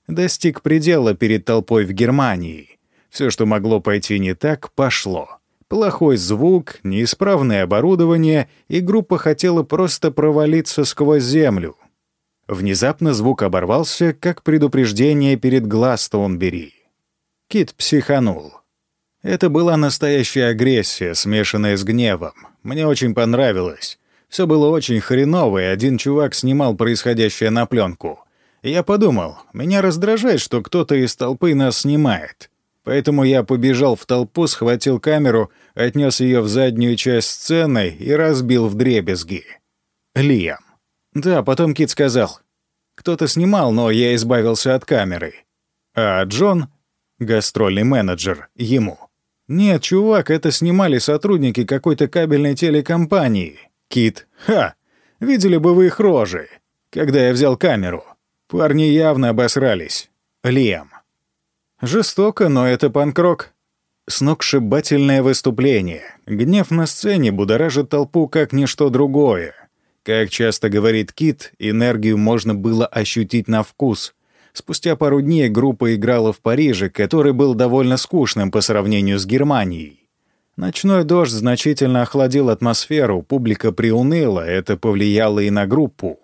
[SPEAKER 1] достиг предела перед толпой в Германии. Все, что могло пойти не так, пошло. Плохой звук, неисправное оборудование, и группа хотела просто провалиться сквозь землю. Внезапно звук оборвался, как предупреждение перед Гластоунбери. Кит психанул. Это была настоящая агрессия, смешанная с гневом. Мне очень понравилось. Все было очень хреново, и один чувак снимал происходящее на пленку. я подумал, меня раздражает, что кто-то из толпы нас снимает. Поэтому я побежал в толпу, схватил камеру, отнес ее в заднюю часть сцены и разбил в дребезги. Лиам. Да, потом Кит сказал. Кто-то снимал, но я избавился от камеры. А Джон, гастрольный менеджер, ему. Нет, чувак, это снимали сотрудники какой-то кабельной телекомпании. Кит. Ха! Видели бы вы их рожи, когда я взял камеру. Парни явно обосрались. Лиам. Жестоко, но это панкрок. Сногсшибательное выступление. Гнев на сцене будоражит толпу как ничто другое. Как часто говорит Кит, энергию можно было ощутить на вкус. Спустя пару дней группа играла в Париже, который был довольно скучным по сравнению с Германией. Ночной дождь значительно охладил атмосферу, публика приуныла, это повлияло и на группу.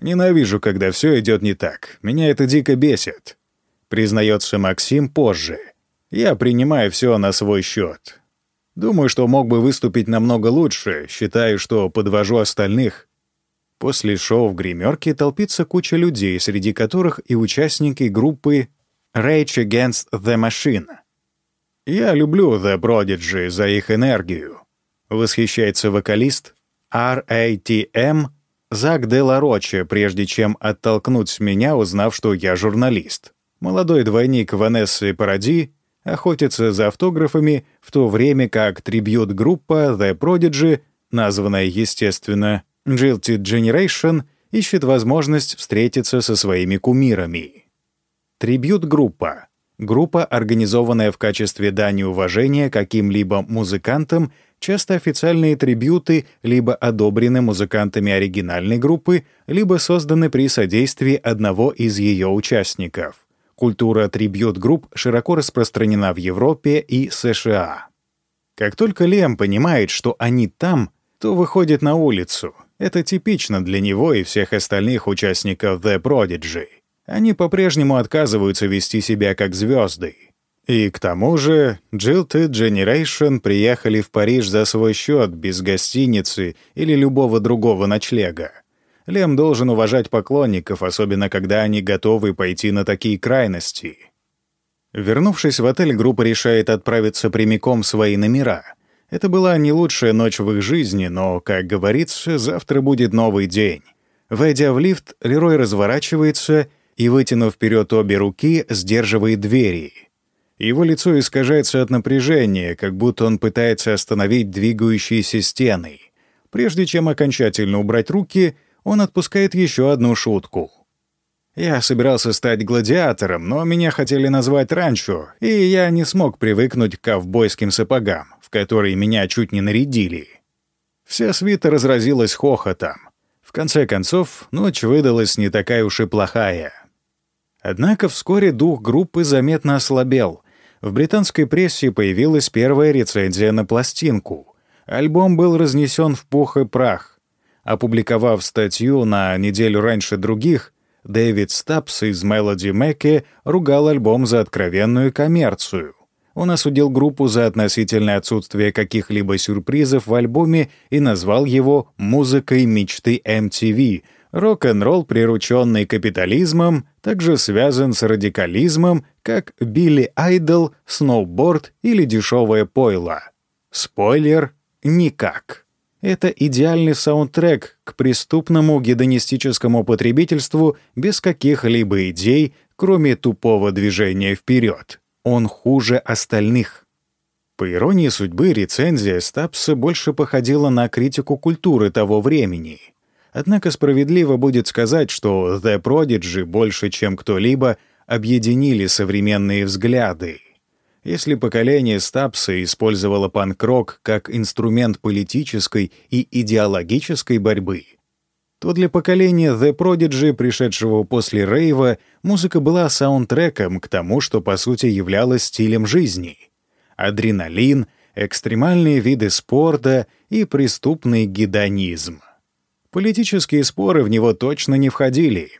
[SPEAKER 1] Ненавижу, когда все идет не так. Меня это дико бесит. Признается Максим позже. Я принимаю все на свой счет. Думаю, что мог бы выступить намного лучше, считаю, что подвожу остальных. После шоу в гримерке толпится куча людей, среди которых и участники группы Rage Against the Machine — «Я люблю The Prodigy за их энергию», — восхищается вокалист R.A.T.M. Зак Де Лароче, прежде чем оттолкнуть меня, узнав, что я журналист. Молодой двойник Ванессы Паради охотится за автографами, в то время как трибьют-группа The Prodigy, названная, естественно, Guilty Generation, ищет возможность встретиться со своими кумирами. Трибьют-группа Группа, организованная в качестве дани уважения каким-либо музыкантам, часто официальные трибюты либо одобрены музыкантами оригинальной группы, либо созданы при содействии одного из ее участников. культура трибьют-групп широко распространена в Европе и США. Как только Лем понимает, что они там, то выходит на улицу. Это типично для него и всех остальных участников The Prodigy. Они по-прежнему отказываются вести себя как звезды. И к тому же Jilted Generation приехали в Париж за свой счет, без гостиницы или любого другого ночлега. Лем должен уважать поклонников, особенно когда они готовы пойти на такие крайности. Вернувшись в отель, группа решает отправиться прямиком в свои номера. Это была не лучшая ночь в их жизни, но, как говорится, завтра будет новый день. Войдя в лифт, Лерой разворачивается и, вытянув вперед обе руки, сдерживает двери — его лицо искажается от напряжения, как будто он пытается остановить двигающиеся стены. Прежде чем окончательно убрать руки, он отпускает еще одну шутку. «Я собирался стать гладиатором, но меня хотели назвать ранчо, и я не смог привыкнуть к ковбойским сапогам, в которые меня чуть не нарядили». Вся свита разразилась хохотом. В конце концов, ночь выдалась не такая уж и плохая. Однако вскоре дух группы заметно ослабел, в британской прессе появилась первая рецензия на пластинку. Альбом был разнесен в пух и прах. Опубликовав статью на неделю раньше других, Дэвид Стапс из Melody Maker ругал альбом за откровенную коммерцию. Он осудил группу за относительное отсутствие каких-либо сюрпризов в альбоме и назвал его «музыкой мечты MTV», Рок-н-ролл, прирученный капитализмом, также связан с радикализмом, как Билли Айдол, сноуборд или дешевое пойло. Спойлер — никак. Это идеальный саундтрек к преступному гедонистическому потребительству без каких-либо идей, кроме тупого движения вперед. Он хуже остальных. По иронии судьбы, рецензия Стапса больше походила на критику культуры того времени — Однако справедливо будет сказать, что The Prodigy больше, чем кто-либо, объединили современные взгляды. Если поколение Стапса использовало панк-рок как инструмент политической и идеологической борьбы, то для поколения The Prodigy, пришедшего после рейва, музыка была саундтреком к тому, что по сути являлось стилем жизни. Адреналин, экстремальные виды спорта и преступный гедонизм. Политические споры в него точно не входили.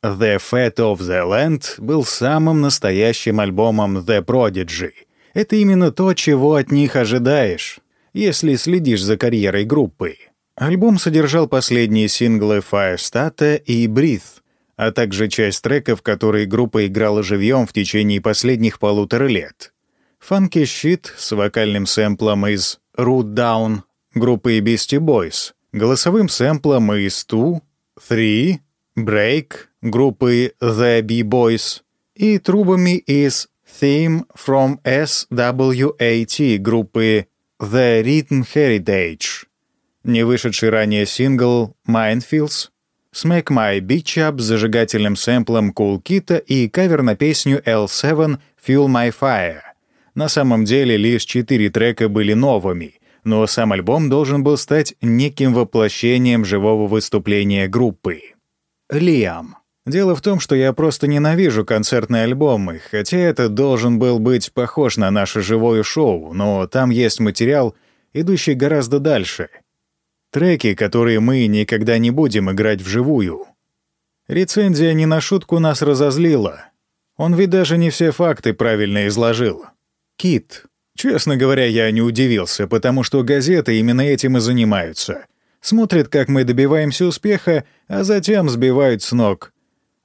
[SPEAKER 1] «The Fat of the Land» был самым настоящим альбомом The Prodigy. Это именно то, чего от них ожидаешь, если следишь за карьерой группы. Альбом содержал последние синглы Firestarter и Breathe, а также часть треков, которые группа играла живьем в течение последних полутора лет. Funky Shit с вокальным сэмплом из Root Down группы Beastie Boys — голосовым сэмплом из Two, Three, Break группы The B-Boys и трубами из Theme from SWAT группы The Written Heritage, не вышедший ранее сингл Minefields, Smack My Beach Up с зажигательным сэмплом Cool Kit и кавер на песню L7 Fuel My Fire. На самом деле лишь четыре трека были новыми, но сам альбом должен был стать неким воплощением живого выступления группы. Лиам. Дело в том, что я просто ненавижу концертные альбомы, хотя это должен был быть похож на наше живое шоу, но там есть материал, идущий гораздо дальше. Треки, которые мы никогда не будем играть вживую. Рецензия не на шутку нас разозлила. Он ведь даже не все факты правильно изложил. Кит, Честно говоря, я не удивился, потому что газеты именно этим и занимаются. Смотрят, как мы добиваемся успеха, а затем сбивают с ног.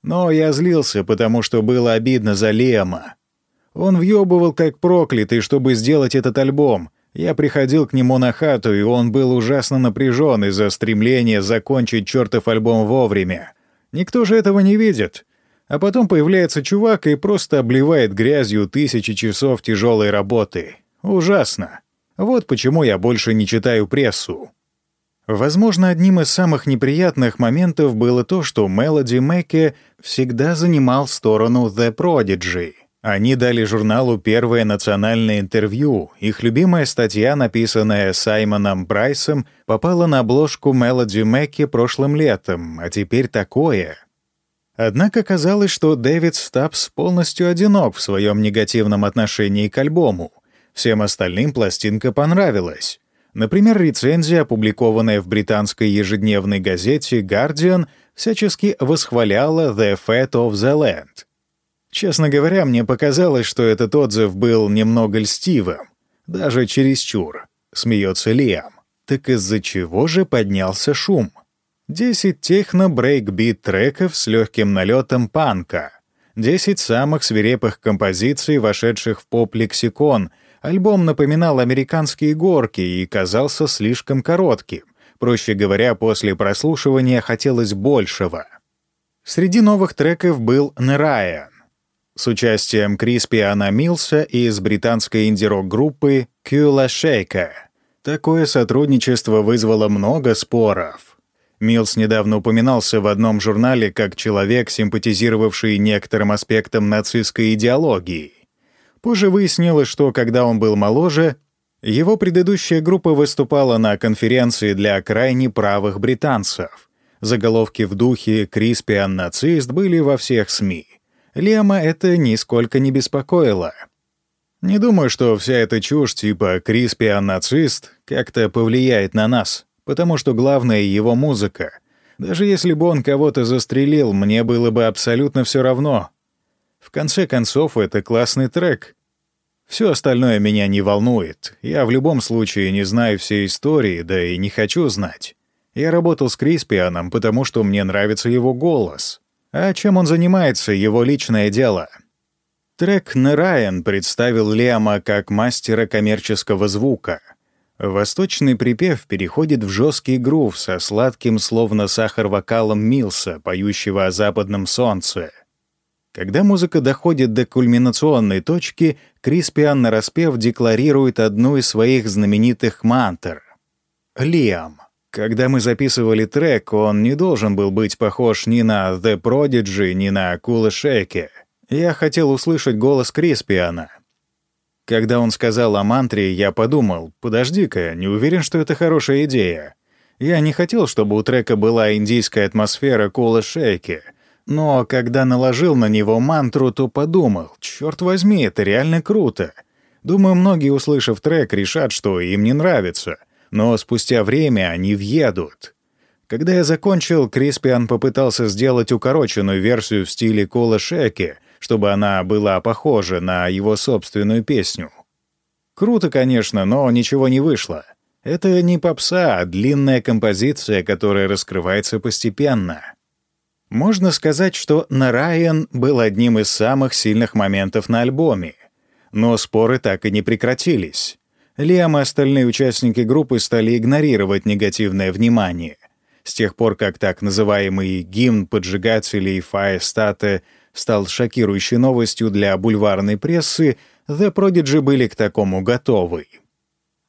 [SPEAKER 1] Но я злился, потому что было обидно за Лема. Он въебывал как проклятый, чтобы сделать этот альбом. Я приходил к нему на хату, и он был ужасно напряжен из-за стремления закончить чертов альбом вовремя. Никто же этого не видит. А потом появляется чувак и просто обливает грязью тысячи часов тяжелой работы. Ужасно. Вот почему я больше не читаю прессу. Возможно, одним из самых неприятных моментов было то, что Мелоди Мэкке всегда занимал сторону The Prodigy. Они дали журналу первое национальное интервью. Их любимая статья, написанная Саймоном Брайсом, попала на обложку Мелоди Мэкки прошлым летом, а теперь такое. Однако казалось, что Дэвид Стабс полностью одинок в своем негативном отношении к альбому. Всем остальным пластинка понравилась. Например, рецензия, опубликованная в британской ежедневной газете «Guardian», всячески восхваляла «The Fat of the Land». Честно говоря, мне показалось, что этот отзыв был немного льстивым, даже чересчур, смеется Лиам. Так из-за чего же поднялся шум? Десять техно-брейкбит треков с легким налетом панка. Десять самых свирепых композиций, вошедших в поп-лексикон. Альбом напоминал американские горки и казался слишком коротким. Проще говоря, после прослушивания хотелось большего. Среди новых треков был «Нерайан», с участием Криспиана Милса из британской инди-рок группы Кюла Шейка. Такое сотрудничество вызвало много споров. Милс недавно упоминался в одном журнале как человек, симпатизировавший некоторым аспектам нацистской идеологии. Позже выяснилось, что когда он был моложе, его предыдущая группа выступала на конференции для крайне правых британцев. Заголовки в духе «Криспиан нацист» были во всех СМИ. Лема это нисколько не беспокоило. Не думаю, что вся эта чушь типа «Криспиан нацист» как-то повлияет на нас, потому что главное — его музыка. Даже если бы он кого-то застрелил, мне было бы абсолютно все равно. Конце концов, это классный трек. Все остальное меня не волнует. Я в любом случае не знаю всей истории, да и не хочу знать. Я работал с Криспианом, потому что мне нравится его голос. А чем он занимается, его личное дело. Трек «Нерайан» представил Лема как мастера коммерческого звука. Восточный припев переходит в жесткий грув со сладким, словно сахар вокалом Милса, поющего о западном солнце. Когда музыка доходит до кульминационной точки, Криспиан нараспев декларирует одну из своих знаменитых мантр. «Лиам, когда мы записывали трек, он не должен был быть похож ни на The Prodigy, ни на Кула Шейке. Я хотел услышать голос Криспиана. Когда он сказал о мантре, я подумал, подожди-ка, не уверен, что это хорошая идея. Я не хотел, чтобы у трека была индийская атмосфера Кула Шейки, но когда наложил на него мантру, то подумал, черт возьми, это реально круто. Думаю, многие, услышав трек, решат, что им не нравится — но спустя время они въедут. Когда я закончил, Криспиан попытался сделать укороченную версию в стиле Кола Шеки, чтобы она была похожа на его собственную песню. Круто, конечно, но ничего не вышло. Это не попса, а длинная композиция, которая раскрывается постепенно. Можно сказать, что «Нарайан» был одним из самых сильных моментов на альбоме. Но споры так и не прекратились. Лиам и остальные участники группы стали игнорировать негативное внимание. С тех пор, как так называемый гимн поджигателей Фаестата стал шокирующей новостью для бульварной прессы, The Prodigy были к такому готовы.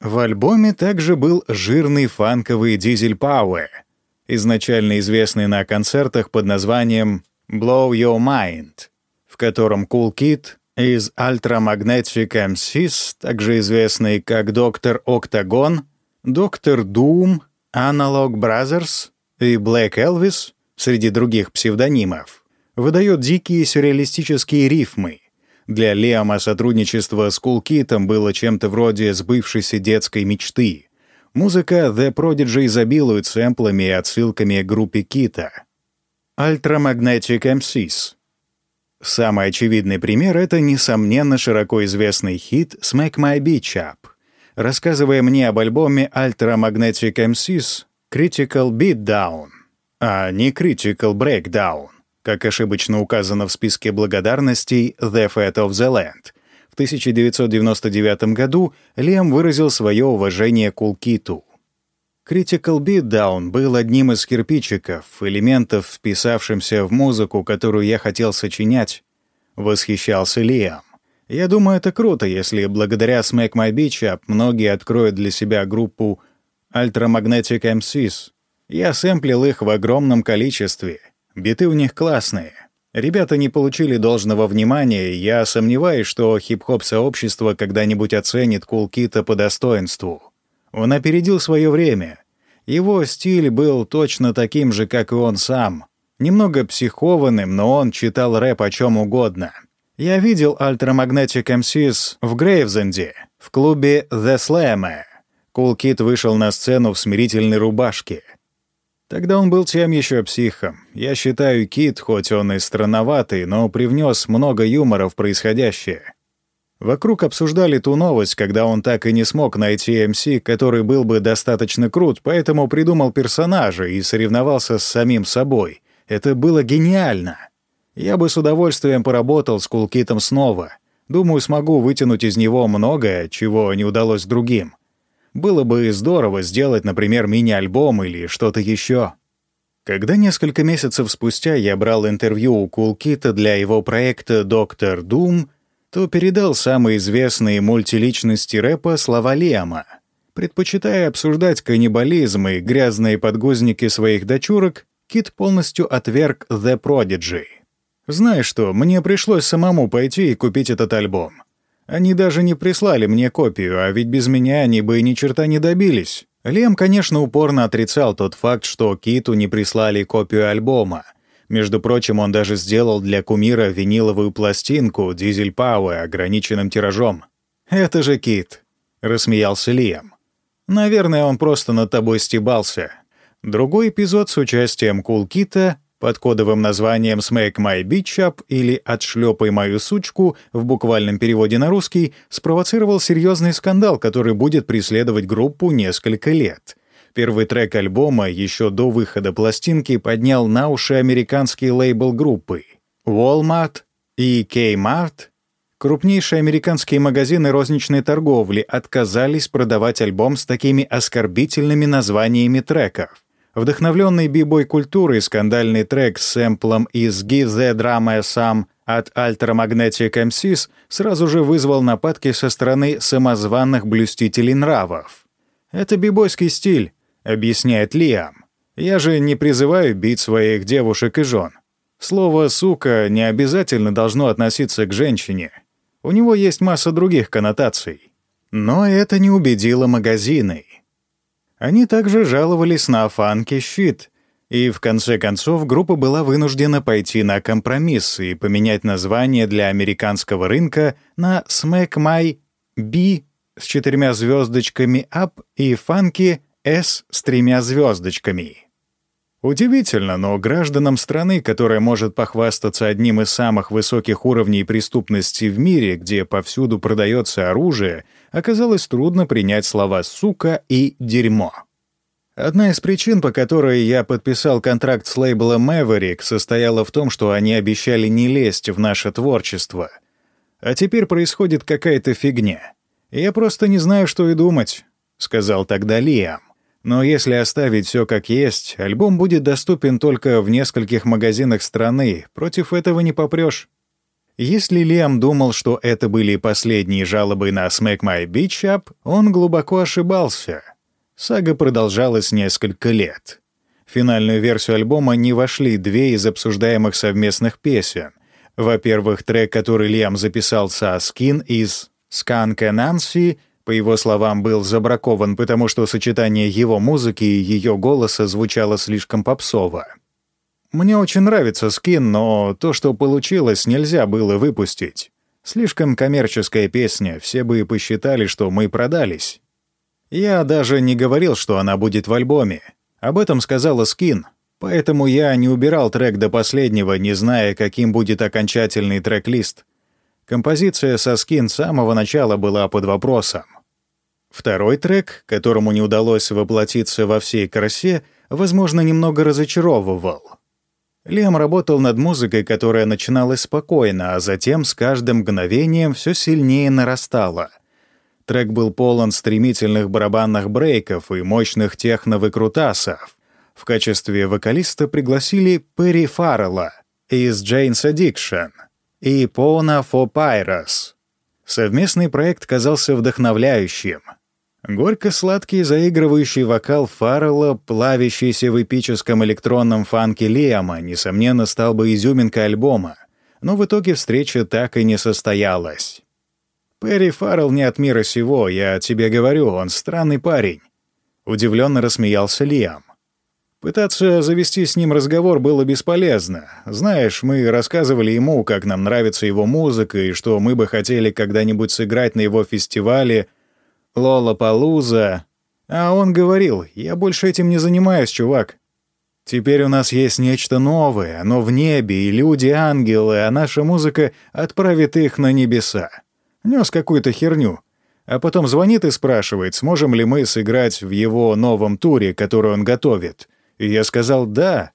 [SPEAKER 1] В альбоме также был жирный фанковый дизель Power, изначально известный на концертах под названием «Blow Your Mind», в котором Cool Kid из Ultramagnetic MCs, также известный как Доктор Октагон, Доктор Doom, Analog Brothers и Black Elvis, среди других псевдонимов, выдает дикие сюрреалистические рифмы. Для Лиама сотрудничество с Кулкитом было чем-то вроде сбывшейся детской мечты. Музыка The Prodigy изобилует сэмплами и отсылками к группе Кита. Ultramagnetic MCs Самый очевидный пример — это, несомненно, широко известный хит «Smack My Beach Up». Рассказывая мне об альбоме Ultra Magnetic MCs Critical Beatdown, а не Critical Breakdown, как ошибочно указано в списке благодарностей The Fat of the Land. В 1999 году Лем выразил свое уважение к Улкиту. Critical Beatdown был одним из кирпичиков, элементов, вписавшимся в музыку, которую я хотел сочинять. Восхищался Лиам. Я думаю, это круто, если благодаря Smack My Beach Up многие откроют для себя группу Ultramagnetic MCs. Я сэмплил их в огромном количестве. Биты у них классные. Ребята не получили должного внимания, я сомневаюсь, что хип-хоп-сообщество когда-нибудь оценит Кулкита по достоинству. Он опередил свое время. Его стиль был точно таким же, как и он сам. Немного психованным, но он читал рэп о чем угодно. Я видел Ultramagnetic MCs в Грейвзенде, в клубе The Slammer. Кул Кит вышел на сцену в смирительной рубашке. Тогда он был тем еще психом. Я считаю, Кит, хоть он и странноватый, но привнес много юмора в происходящее. Вокруг обсуждали ту новость, когда он так и не смог найти МС, который был бы достаточно крут, поэтому придумал персонажа и соревновался с самим собой. Это было гениально. Я бы с удовольствием поработал с Кулкитом снова. Думаю, смогу вытянуть из него многое, чего не удалось другим. Было бы здорово сделать, например, мини-альбом или что-то еще. Когда несколько месяцев спустя я брал интервью у Кулкита для его проекта «Доктор Дум», то передал самые известные мультиличности рэпа слова Лиама. Предпочитая обсуждать каннибализм и грязные подгузники своих дочурок, Кит полностью отверг «The Prodigy». Знаешь что, мне пришлось самому пойти и купить этот альбом. Они даже не прислали мне копию, а ведь без меня они бы ни черта не добились. Лем, конечно, упорно отрицал тот факт, что Киту не прислали копию альбома. Между прочим, он даже сделал для кумира виниловую пластинку «Дизель Пауэ» ограниченным тиражом. «Это же Кит», — рассмеялся Лиам. «Наверное, он просто над тобой стебался». Другой эпизод с участием Кул Кита под кодовым названием «Smack my bitch up» или «Отшлепай мою сучку» в буквальном переводе на русский спровоцировал серьезный скандал, который будет преследовать группу несколько лет. Первый трек альбома еще до выхода пластинки поднял на уши американский лейбл группы. Walmart и Kmart, крупнейшие американские магазины розничной торговли, отказались продавать альбом с такими оскорбительными названиями треков. Вдохновленный бибой культурой скандальный трек с сэмплом из «Give the Drama Some» от Ultramagnetic MCs сразу же вызвал нападки со стороны самозванных блюстителей нравов. «Это бибойский стиль», — объясняет Лиам. «Я же не призываю бить своих девушек и жен. Слово «сука» не обязательно должно относиться к женщине. У него есть масса других коннотаций. Но это не убедило магазины. Они также жаловались на фанки щит, и в конце концов группа была вынуждена пойти на компромисс и поменять название для американского рынка на Smack My B с четырьмя звездочками Up и Funky S с тремя звездочками. Удивительно, но гражданам страны, которая может похвастаться одним из самых высоких уровней преступности в мире, где повсюду продается оружие, оказалось трудно принять слова «сука» и «дерьмо». Одна из причин, по которой я подписал контракт с лейблом Maverick, состояла в том, что они обещали не лезть в наше творчество. А теперь происходит какая-то фигня. Я просто не знаю, что и думать, — сказал тогда Лиам. Но если оставить все как есть, альбом будет доступен только в нескольких магазинах страны, против этого не попрешь. Если Лиам думал, что это были последние жалобы на Smack My Beach Up, он глубоко ошибался. Сага продолжалась несколько лет. В финальную версию альбома не вошли две из обсуждаемых совместных песен. Во-первых, трек, который Лиам записал со Скин из «Сканка Нанси», по его словам, был забракован, потому что сочетание его музыки и ее голоса звучало слишком попсово. Мне очень нравится скин, но то, что получилось, нельзя было выпустить. Слишком коммерческая песня, все бы посчитали, что мы продались. Я даже не говорил, что она будет в альбоме. Об этом сказала Скин, поэтому я не убирал трек до последнего, не зная, каким будет окончательный трек-лист. Композиция со Скин с самого начала была под вопросом. Второй трек, которому не удалось воплотиться во всей красе, возможно, немного разочаровывал. Лем работал над музыкой, которая начиналась спокойно, а затем с каждым мгновением все сильнее нарастала. Трек был полон стремительных барабанных брейков и мощных техно-выкрутасов. В качестве вокалиста пригласили Перри Фаррелла из Jane's Addiction и Pona for Pyrus. Совместный проект казался вдохновляющим — Горько-сладкий заигрывающий вокал Фаррелла, плавящийся в эпическом электронном фанке Лиама, несомненно, стал бы изюминкой альбома, но в итоге встреча так и не состоялась. «Перри Фаррелл не от мира сего, я тебе говорю, он странный парень», — удивленно рассмеялся Лиам. Пытаться завести с ним разговор было бесполезно. Знаешь, мы рассказывали ему, как нам нравится его музыка и что мы бы хотели когда-нибудь сыграть на его фестивале «Лола Палуза». А он говорил, «Я больше этим не занимаюсь, чувак. Теперь у нас есть нечто новое, оно в небе, и люди-ангелы, а наша музыка отправит их на небеса». Нес какую-то херню. А потом звонит и спрашивает, сможем ли мы сыграть в его новом туре, который он готовит. И я сказал «да».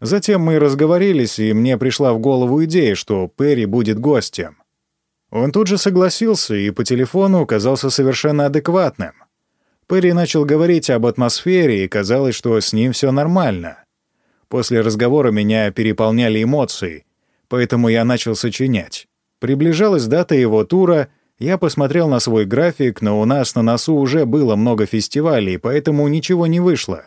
[SPEAKER 1] Затем мы разговорились, и мне пришла в голову идея, что Перри будет гостем. Он тут же согласился и по телефону оказался совершенно адекватным. Перри начал говорить об атмосфере, и казалось, что с ним все нормально. После разговора меня переполняли эмоции, поэтому я начал сочинять. Приближалась дата его тура, я посмотрел на свой график, но у нас на носу уже было много фестивалей, поэтому ничего не вышло.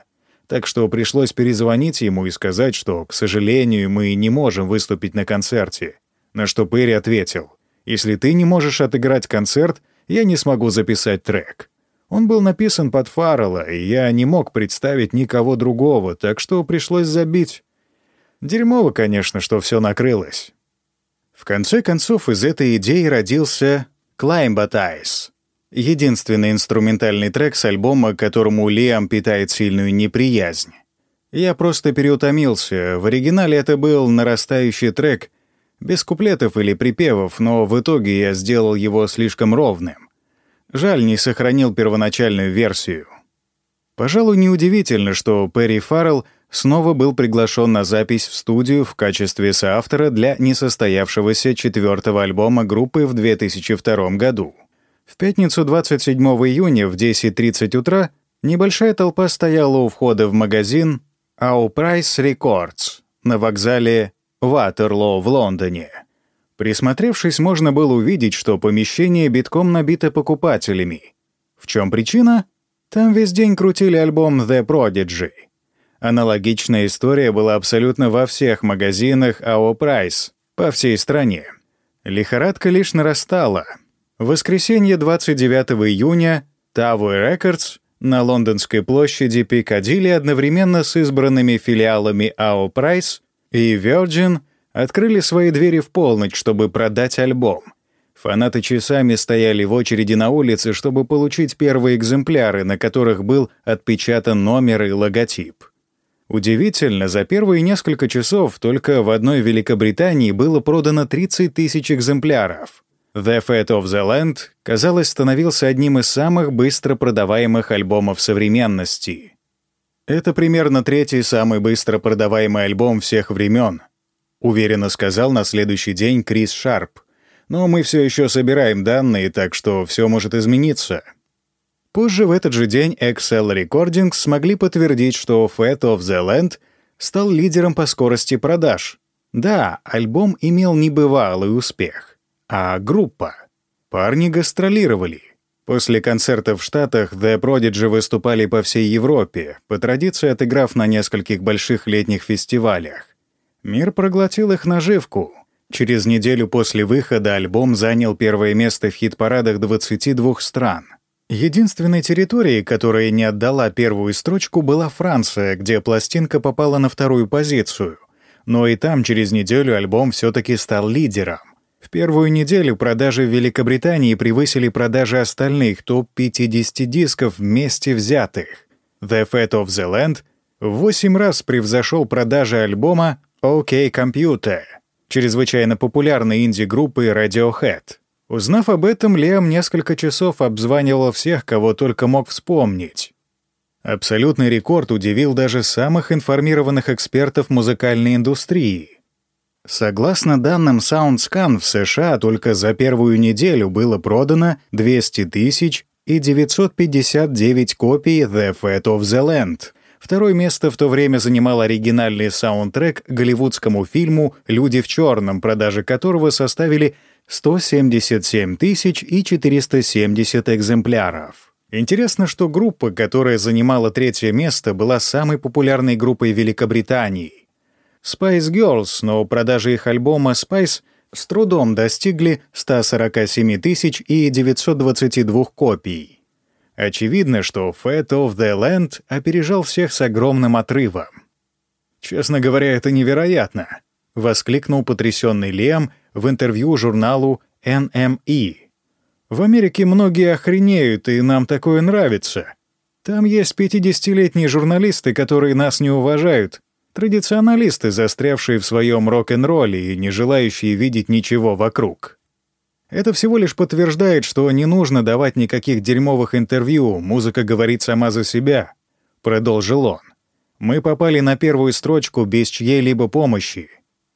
[SPEAKER 1] Так что пришлось перезвонить ему и сказать, что, к сожалению, мы не можем выступить на концерте. На что Перри ответил, «Если ты не можешь отыграть концерт, я не смогу записать трек». Он был написан под Фаррелла, и я не мог представить никого другого, так что пришлось забить. Дерьмово, конечно, что все накрылось. В конце концов, из этой идеи родился «Climb единственный инструментальный трек с альбома, которому Лиам питает сильную неприязнь. Я просто переутомился. В оригинале это был нарастающий трек, без куплетов или припевов, но в итоге я сделал его слишком ровным. Жаль, не сохранил первоначальную версию. Пожалуй, неудивительно, что Перри Фаррелл снова был приглашен на запись в студию в качестве соавтора для несостоявшегося четвертого альбома группы в 2002 году. В пятницу 27 июня в 10.30 утра небольшая толпа стояла у входа в магазин Our Price Records на вокзале Ватерлоо в Лондоне. Присмотревшись, можно было увидеть, что помещение битком набито покупателями. В чем причина? Там весь день крутили альбом The Prodigy — Аналогичная история была абсолютно во всех магазинах АО «Прайс» по всей стране. Лихорадка лишь нарастала. В воскресенье 29 июня Tower Records на лондонской площади Пикадилли одновременно с избранными филиалами АО «Прайс» и Virgin открыли свои двери в полночь, чтобы продать альбом. Фанаты часами стояли в очереди на улице, чтобы получить первые экземпляры, на которых был отпечатан номер и логотип. Удивительно, за первые несколько часов только в одной Великобритании было продано 30 тысяч экземпляров. The Fate of the Land, казалось, становился одним из самых быстро продаваемых альбомов современности. Это примерно третий самый быстро продаваемый альбом всех времен, уверенно сказал на следующий день Крис Шарп. Но мы все еще собираем данные, так что все может измениться. Позже в этот же день Excel Recordings смогли подтвердить, что Fat of the Land стал лидером по скорости продаж. Да, альбом имел небывалый успех. А группа? Парни гастролировали. После концертов в Штатах The Prodigy выступали по всей Европе, по традиции отыграв на нескольких больших летних фестивалях. Мир проглотил их наживку. Через неделю после выхода альбом занял первое место в хит-парадах 22 стран — Единственной территорией, которая не отдала первую строчку, была Франция, где пластинка попала на вторую позицию. Но и там через неделю альбом все-таки стал лидером. В первую неделю продажи в Великобритании превысили продажи остальных топ-50 дисков вместе взятых. The Fate of the Land в 8 раз превзошел продажи альбома OK Computer, чрезвычайно популярной инди-группы Radiohead. Узнав об этом, Лиам несколько часов обзванивал всех, кого только мог вспомнить. Абсолютный рекорд удивил даже самых информированных экспертов музыкальной индустрии. Согласно данным SoundScan, в США только за первую неделю было продано 200 тысяч и 959 копий The Fate of the Land. Второе место в то время занимал оригинальный саундтрек голливудскому фильму «Люди в черном», продажи которого составили 177 тысяч и 470 экземпляров. Интересно, что группа, которая занимала третье место, была самой популярной группой Великобритании. Spice Girls, но продажи их альбома Spice с трудом достигли 147 тысяч и 922 копий. Очевидно, что Fat of the Land опережал всех с огромным отрывом. «Честно говоря, это невероятно», — воскликнул потрясенный Лем в интервью журналу NME. «В Америке многие охренеют, и нам такое нравится. Там есть 50-летние журналисты, которые нас не уважают, традиционалисты, застрявшие в своем рок-н-ролле и не желающие видеть ничего вокруг. Это всего лишь подтверждает, что не нужно давать никаких дерьмовых интервью, музыка говорит сама за себя», — продолжил он. «Мы попали на первую строчку без чьей-либо помощи.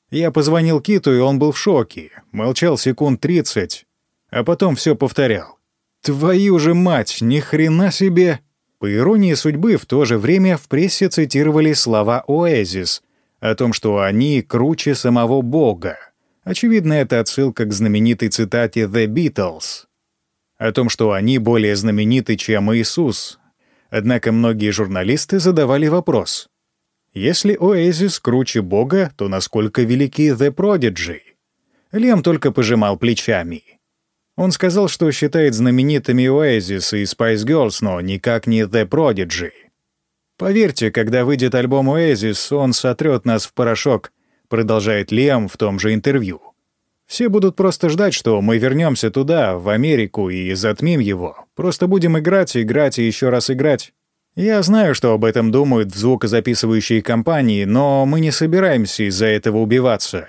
[SPEAKER 1] Я позвонил Киту, и он был в шоке, молчал секунд 30, а потом все повторял. «Твою же мать, ни хрена себе!» По иронии судьбы, в то же время в прессе цитировали слова Оазис о том, что они круче самого Бога. Очевидно, это отсылка к знаменитой цитате «The Beatles» о том, что они более знамениты, чем Иисус. Однако многие журналисты задавали вопрос. Если Оазис круче Бога, то насколько велики The Prodigy? Лем только пожимал плечами. Он сказал, что считает знаменитыми Oasis и Spice Girls, но никак не The Prodigy. Поверьте, когда выйдет альбом Oasis, он сотрет нас в порошок, продолжает Лиам в том же интервью. Все будут просто ждать, что мы вернемся туда, в Америку, и затмим его. Просто будем играть, играть и еще раз играть. Я знаю, что об этом думают в звукозаписывающей компании, но мы не собираемся из-за этого убиваться.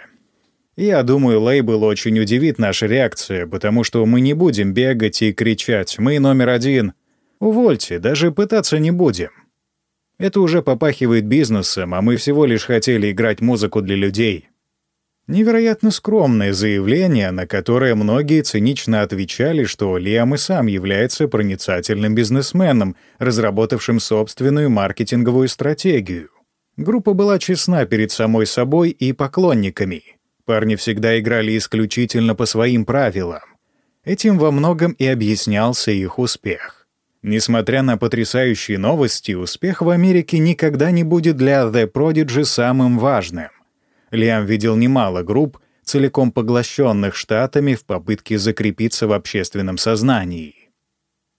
[SPEAKER 1] Я думаю, лейбл очень удивит наша реакция, потому что мы не будем бегать и кричать «Мы номер один». Увольте, даже пытаться не будем. Это уже попахивает бизнесом, а мы всего лишь хотели играть музыку для людей. Невероятно скромное заявление, на которое многие цинично отвечали, что Лиам и сам является проницательным бизнесменом, разработавшим собственную маркетинговую стратегию. Группа была честна перед самой собой и поклонниками. Парни всегда играли исключительно по своим правилам. Этим во многом и объяснялся их успех. Несмотря на потрясающие новости, успех в Америке никогда не будет для The Prodigy самым важным. Лиам видел немало групп, целиком поглощенных штатами в попытке закрепиться в общественном сознании.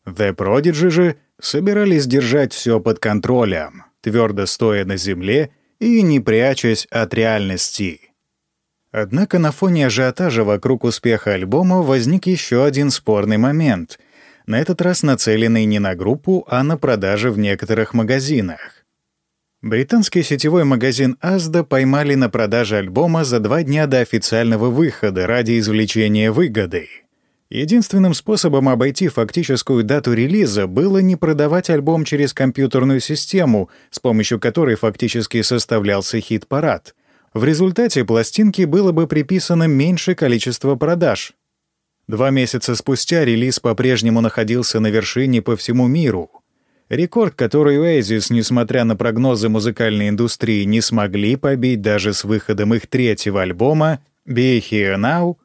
[SPEAKER 1] The Prodigy же собирались держать все под контролем, твердо стоя на земле и не прячась от реальности. Однако на фоне ажиотажа вокруг успеха альбома возник еще один спорный момент — на этот раз нацеленный не на группу, а на продажи в некоторых магазинах. Британский сетевой магазин Asda поймали на продаже альбома за два дня до официального выхода ради извлечения выгоды. Единственным способом обойти фактическую дату релиза было не продавать альбом через компьютерную систему, с помощью которой фактически составлялся хит-парад. В результате пластинке было бы приписано меньшее количество продаж, Два месяца спустя релиз по-прежнему находился на вершине по всему миру. Рекорд, который Oasis, несмотря на прогнозы музыкальной индустрии, не смогли побить даже с выходом их третьего альбома «Be Here Now»,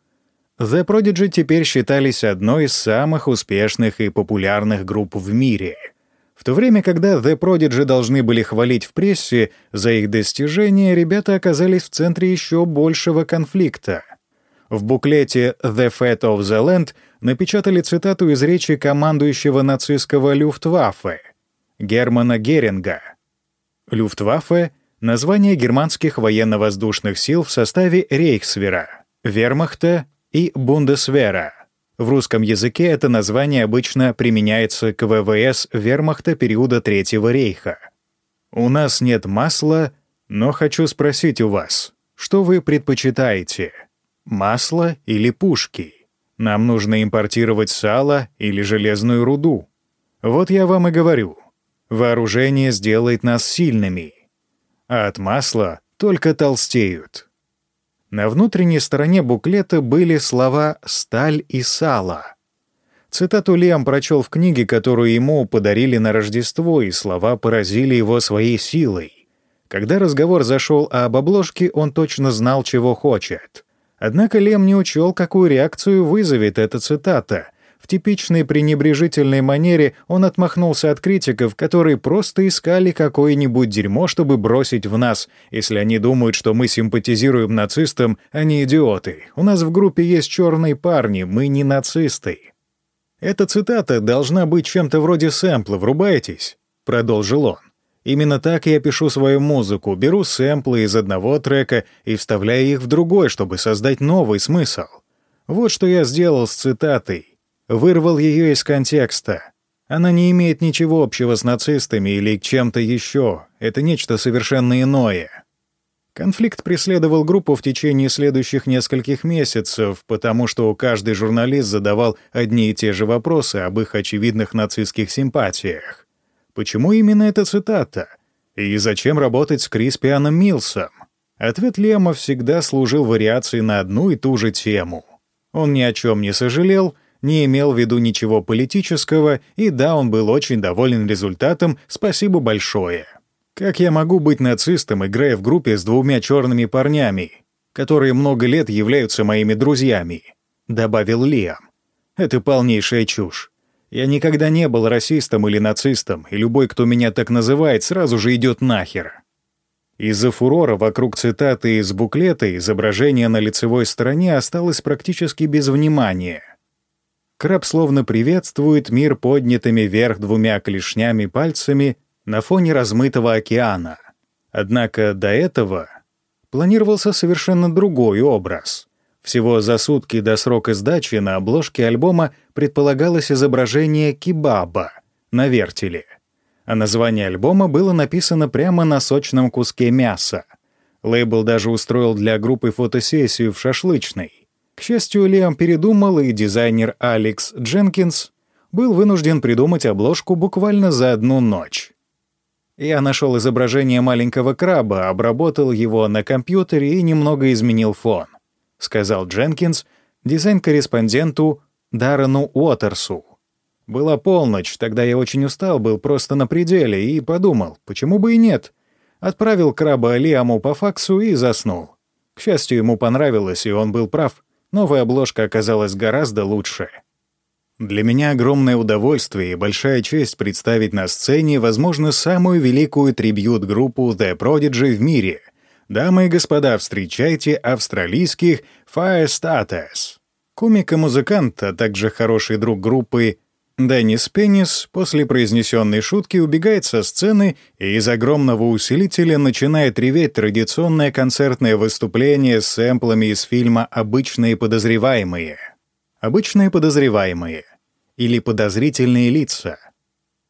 [SPEAKER 1] The Prodigy теперь считались одной из самых успешных и популярных групп в мире. В то время, когда The Prodigy должны были хвалить в прессе за их достижения, ребята оказались в центре еще большего конфликта — в буклете «The Fate of the Land» напечатали цитату из речи командующего нацистского Люфтваффе Германа Геринга. Люфтваффе — название германских военно-воздушных сил в составе Рейхсвера, Вермахта и Бундесвера. В русском языке это название обычно применяется к ВВС Вермахта периода Третьего рейха. У нас нет масла, но хочу спросить у вас, что вы предпочитаете — Масло или пушки? Нам нужно импортировать сало или железную руду. Вот я вам и говорю. Вооружение сделает нас сильными. А от масла только толстеют. На внутренней стороне буклета были слова «сталь» и «сало». Цитату Лиам прочел в книге, которую ему подарили на Рождество, и слова поразили его своей силой. Когда разговор зашел об обложке, он точно знал, чего хочет. Однако Лем не учел, какую реакцию вызовет эта цитата. В типичной пренебрежительной манере он отмахнулся от критиков, которые просто искали какое-нибудь дерьмо, чтобы бросить в нас, если они думают, что мы симпатизируем нацистам, а не идиоты. У нас в группе есть черные парни, мы не нацисты. Эта цитата должна быть чем-то вроде сэмпла, врубаетесь? Продолжил он. Именно так я пишу свою музыку, беру сэмплы из одного трека и вставляю их в другой, чтобы создать новый смысл. Вот что я сделал с цитатой. Вырвал ее из контекста. Она не имеет ничего общего с нацистами или чем-то еще. Это нечто совершенно иное. Конфликт преследовал группу в течение следующих нескольких месяцев, потому что каждый журналист задавал одни и те же вопросы об их очевидных нацистских симпатиях. Почему именно эта цитата? И зачем работать с Криспианом Милсом? Ответ Лема всегда служил вариацией на одну и ту же тему. Он ни о чем не сожалел, не имел в виду ничего политического, и да, он был очень доволен результатом, спасибо большое. Как я могу быть нацистом, играя в группе с двумя черными парнями, которые много лет являются моими друзьями? Добавил Лиам. Это полнейшая чушь. Я никогда не был расистом или нацистом, и любой, кто меня так называет, сразу же идет нахер. Из-за фурора вокруг цитаты из буклета изображение на лицевой стороне осталось практически без внимания. Краб словно приветствует мир поднятыми вверх двумя клешнями пальцами на фоне размытого океана. Однако до этого планировался совершенно другой образ — всего за сутки до срока сдачи на обложке альбома предполагалось изображение кебаба на вертеле, а название альбома было написано прямо на сочном куске мяса. Лейбл даже устроил для группы фотосессию в шашлычной. К счастью, Лиам передумал, и дизайнер Алекс Дженкинс был вынужден придумать обложку буквально за одну ночь. Я нашел изображение маленького краба, обработал его на компьютере и немного изменил фон сказал Дженкинс дизайн-корреспонденту Даррену Уотерсу. Была полночь, тогда я очень устал, был просто на пределе, и подумал, почему бы и нет. Отправил краба Лиаму по факсу и заснул. К счастью, ему понравилось, и он был прав. Новая обложка оказалась гораздо лучше. Для меня огромное удовольствие и большая честь представить на сцене, возможно, самую великую трибьют-группу The Prodigy в мире — Дамы и господа, встречайте австралийских Firestatus. Комик и музыкант, а также хороший друг группы Деннис Пеннис после произнесенной шутки убегает со сцены и из огромного усилителя начинает реветь традиционное концертное выступление с сэмплами из фильма «Обычные подозреваемые». «Обычные подозреваемые» или «Подозрительные лица».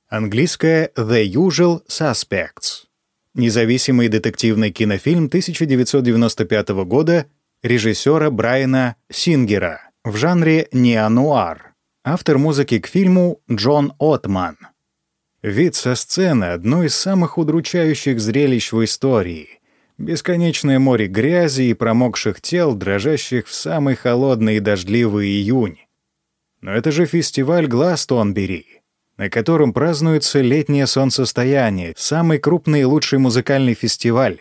[SPEAKER 1] Английское «The Usual Suspects». Независимый детективный кинофильм 1995 года режиссера Брайана Сингера в жанре неонуар. Автор музыки к фильму Джон Отман. Вид со сцены — одно из самых удручающих зрелищ в истории. Бесконечное море грязи и промокших тел, дрожащих в самый холодный и дождливый июнь. Но это же фестиваль Гластонбери на котором празднуется летнее солнцестояние, самый крупный и лучший музыкальный фестиваль.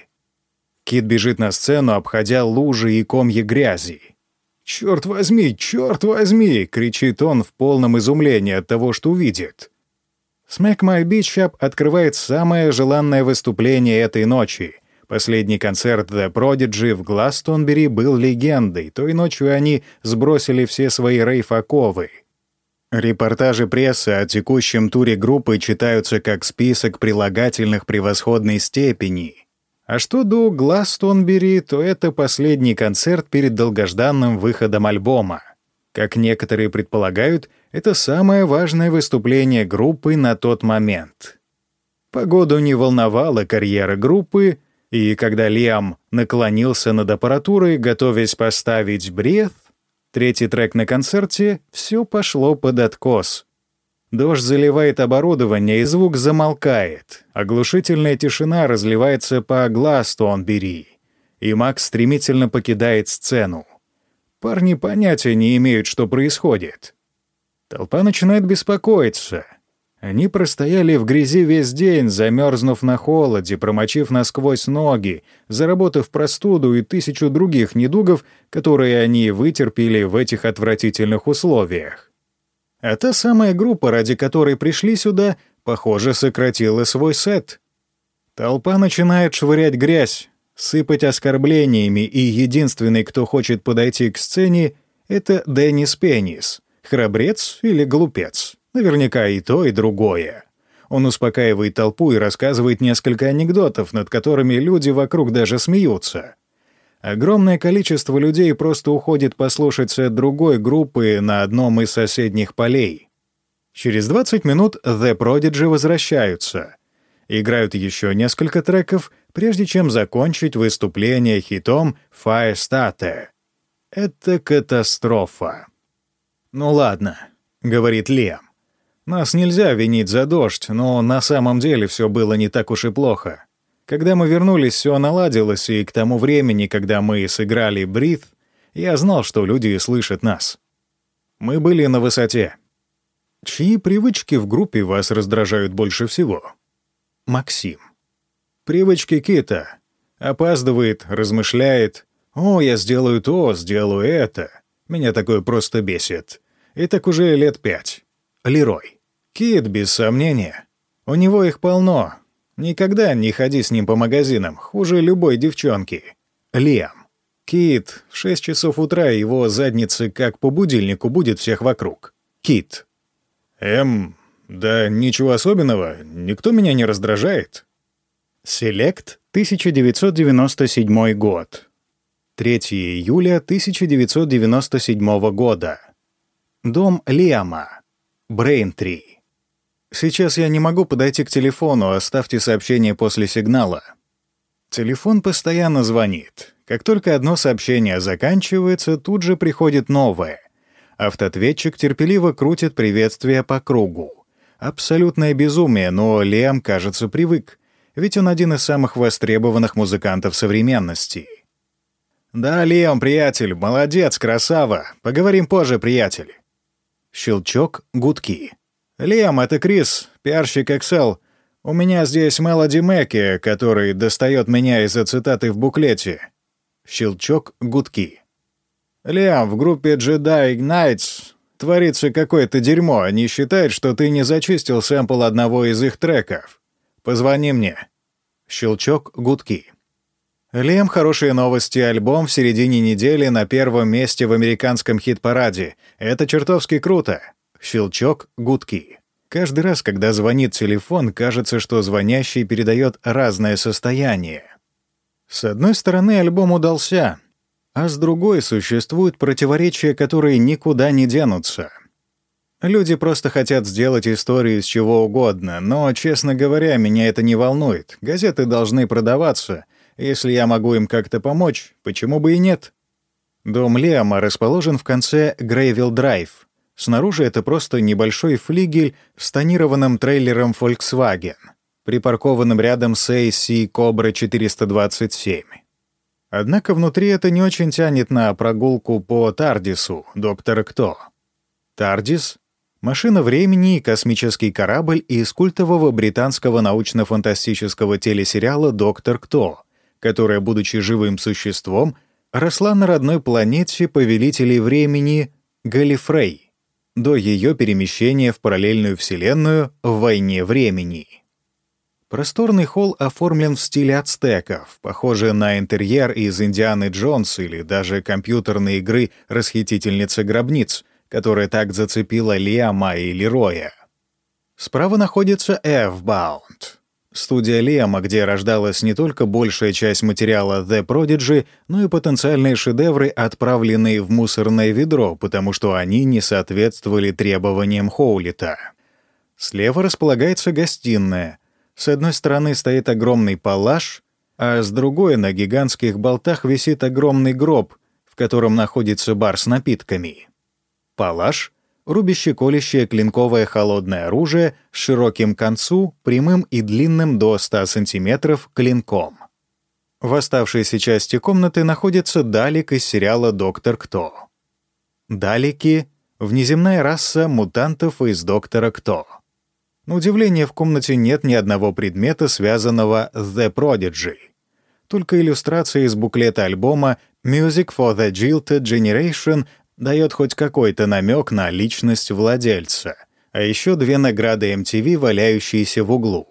[SPEAKER 1] Кит бежит на сцену, обходя лужи и комья грязи. «Черт возьми, черт возьми!» — кричит он в полном изумлении от того, что увидит. Smack My Beach Up открывает самое желанное выступление этой ночи. Последний концерт The Prodigy в Гластонбери был легендой. Той ночью они сбросили все свои рейф-оковы — Репортажи прессы о текущем туре группы читаются как список прилагательных превосходной степени. А что до Гластонбери, то это последний концерт перед долгожданным выходом альбома. Как некоторые предполагают, это самое важное выступление группы на тот момент. Погоду не волновала карьера группы, и когда Лиам наклонился над аппаратурой, готовясь поставить бред, Третий трек на концерте «Все пошло под откос». Дождь заливает оборудование, и звук замолкает. Оглушительная тишина разливается по Гластонбери, и Макс стремительно покидает сцену. Парни понятия не имеют, что происходит. Толпа начинает беспокоиться — они простояли в грязи весь день, замерзнув на холоде, промочив насквозь ноги, заработав простуду и тысячу других недугов, которые они вытерпели в этих отвратительных условиях. А та самая группа, ради которой пришли сюда, похоже, сократила свой сет. Толпа начинает швырять грязь, сыпать оскорблениями, и единственный, кто хочет подойти к сцене, — это Деннис Пеннис, храбрец или глупец. Наверняка и то, и другое. Он успокаивает толпу и рассказывает несколько анекдотов, над которыми люди вокруг даже смеются. Огромное количество людей просто уходит послушать сет другой группы на одном из соседних полей. Через 20 минут The Prodigy возвращаются. Играют еще несколько треков, прежде чем закончить выступление хитом «Firestarter». Это катастрофа. «Ну ладно», — говорит Лем. «Нас нельзя винить за дождь, но на самом деле все было не так уж и плохо. Когда мы вернулись, все наладилось, и к тому времени, когда мы сыграли «Брит», я знал, что люди слышат нас. Мы были на высоте. Чьи привычки в группе вас раздражают больше всего? Максим. Привычки Кита. Опаздывает, размышляет. «О, я сделаю то, сделаю это». Меня такое просто бесит. И так уже лет пять. Лерой. Кит, без сомнения. У него их полно. Никогда не ходи с ним по магазинам, хуже любой девчонки. Лиам. Кит, в 6 часов утра его задницы как по будильнику будет всех вокруг. Кит. Эм, да ничего особенного, никто меня не раздражает. Селект, 1997 год. 3 июля 1997 года. Дом Лиама. Брейнтри. Сейчас я не могу подойти к телефону, оставьте сообщение после сигнала. Телефон постоянно звонит. Как только одно сообщение заканчивается, тут же приходит новое. Автоответчик терпеливо крутит приветствие по кругу. Абсолютное безумие, но Лиам, кажется, привык, ведь он один из самых востребованных музыкантов современности. «Да, Лиам, приятель, молодец, красава. Поговорим позже, приятель». Щелчок, гудки. «Лиам, это Крис, пиарщик Excel. У меня здесь Мелоди Мэкки, который достает меня из-за цитаты в буклете». Щелчок, гудки. «Лиам, в группе Jedi Ignites творится какое-то дерьмо. Они считают, что ты не зачистил сэмпл одного из их треков. Позвони мне». Щелчок, гудки. Лем, хорошие новости. Альбом в середине недели на первом месте в американском хит-параде. Это чертовски круто. Щелчок, гудки. Каждый раз, когда звонит телефон, кажется, что звонящий передает разное состояние. С одной стороны, альбом удался, а с другой существуют противоречия, которые никуда не денутся. Люди просто хотят сделать историю из чего угодно, но, честно говоря, меня это не волнует. Газеты должны продаваться. Если я могу им как-то помочь, почему бы и нет? Дом Лиама расположен в конце Грейвилл-Драйв. Снаружи это просто небольшой флигель с тонированным трейлером Volkswagen, припаркованным рядом с AC Cobra 427. Однако внутри это не очень тянет на прогулку по Тардису, доктора Кто. Тардис — машина времени и космический корабль из культового британского научно-фантастического телесериала «Доктор Кто», которая, будучи живым существом, росла на родной планете повелителей времени Галифрей до ее перемещения в параллельную вселенную в «Войне времени». Просторный холл оформлен в стиле ацтеков, похожий на интерьер из «Индианы Джонс» или даже компьютерной игры «Расхитительница гробниц», которая так зацепила Лиама и Лероя. Справа находится F-Bound, студия Лиама, где рождалась не только большая часть материала The Prodigy, но и потенциальные шедевры, отправленные в мусорное ведро, потому что они не соответствовали требованиям Хоулита. Слева располагается гостиная — с одной стороны стоит огромный палаш, а с другой на гигантских болтах висит огромный гроб, в котором находится бар с напитками. Палаш — рубяще-колющее клинковое холодное оружие с широким концу, прямым и длинным до 100 сантиметров клинком. В оставшейся части комнаты находится Далик из сериала «Доктор Кто». Далики — внеземная раса мутантов из «Доктора Кто». На удивление, в комнате нет ни одного предмета, связанного с The Prodigy. Только иллюстрация из буклета альбома «Music for the Jilted Generation» дает хоть какой-то намек на личность владельца, а еще две награды MTV, валяющиеся в углу.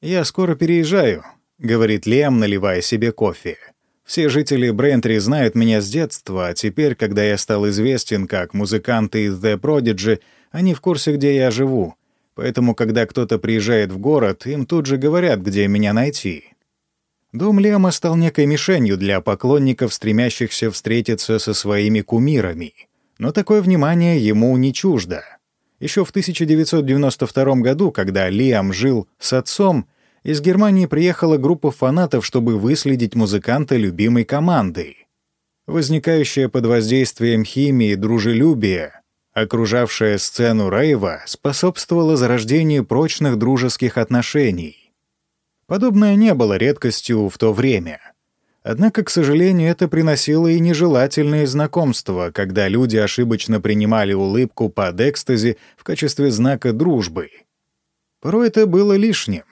[SPEAKER 1] «Я скоро переезжаю», — говорит Лем, наливая себе кофе. «Все жители Брентри знают меня с детства, а теперь, когда я стал известен как музыкант из The Prodigy, они в курсе, где я живу, Поэтому, когда кто-то приезжает в город, им тут же говорят, где меня найти. Дом Лема стал некой мишенью для поклонников, стремящихся встретиться со своими кумирами. Но такое внимание ему не чуждо. Еще в 1992 году, когда Лиам жил с отцом, из Германии приехала группа фанатов, чтобы выследить музыканта любимой команды. Возникающая под воздействием химии дружелюбие, окружавшая сцену рейва, способствовала зарождению прочных дружеских отношений. Подобное не было редкостью в то время. Однако, к сожалению, это приносило и нежелательные знакомства, когда люди ошибочно принимали улыбку под экстази в качестве знака дружбы. Порой это было лишним.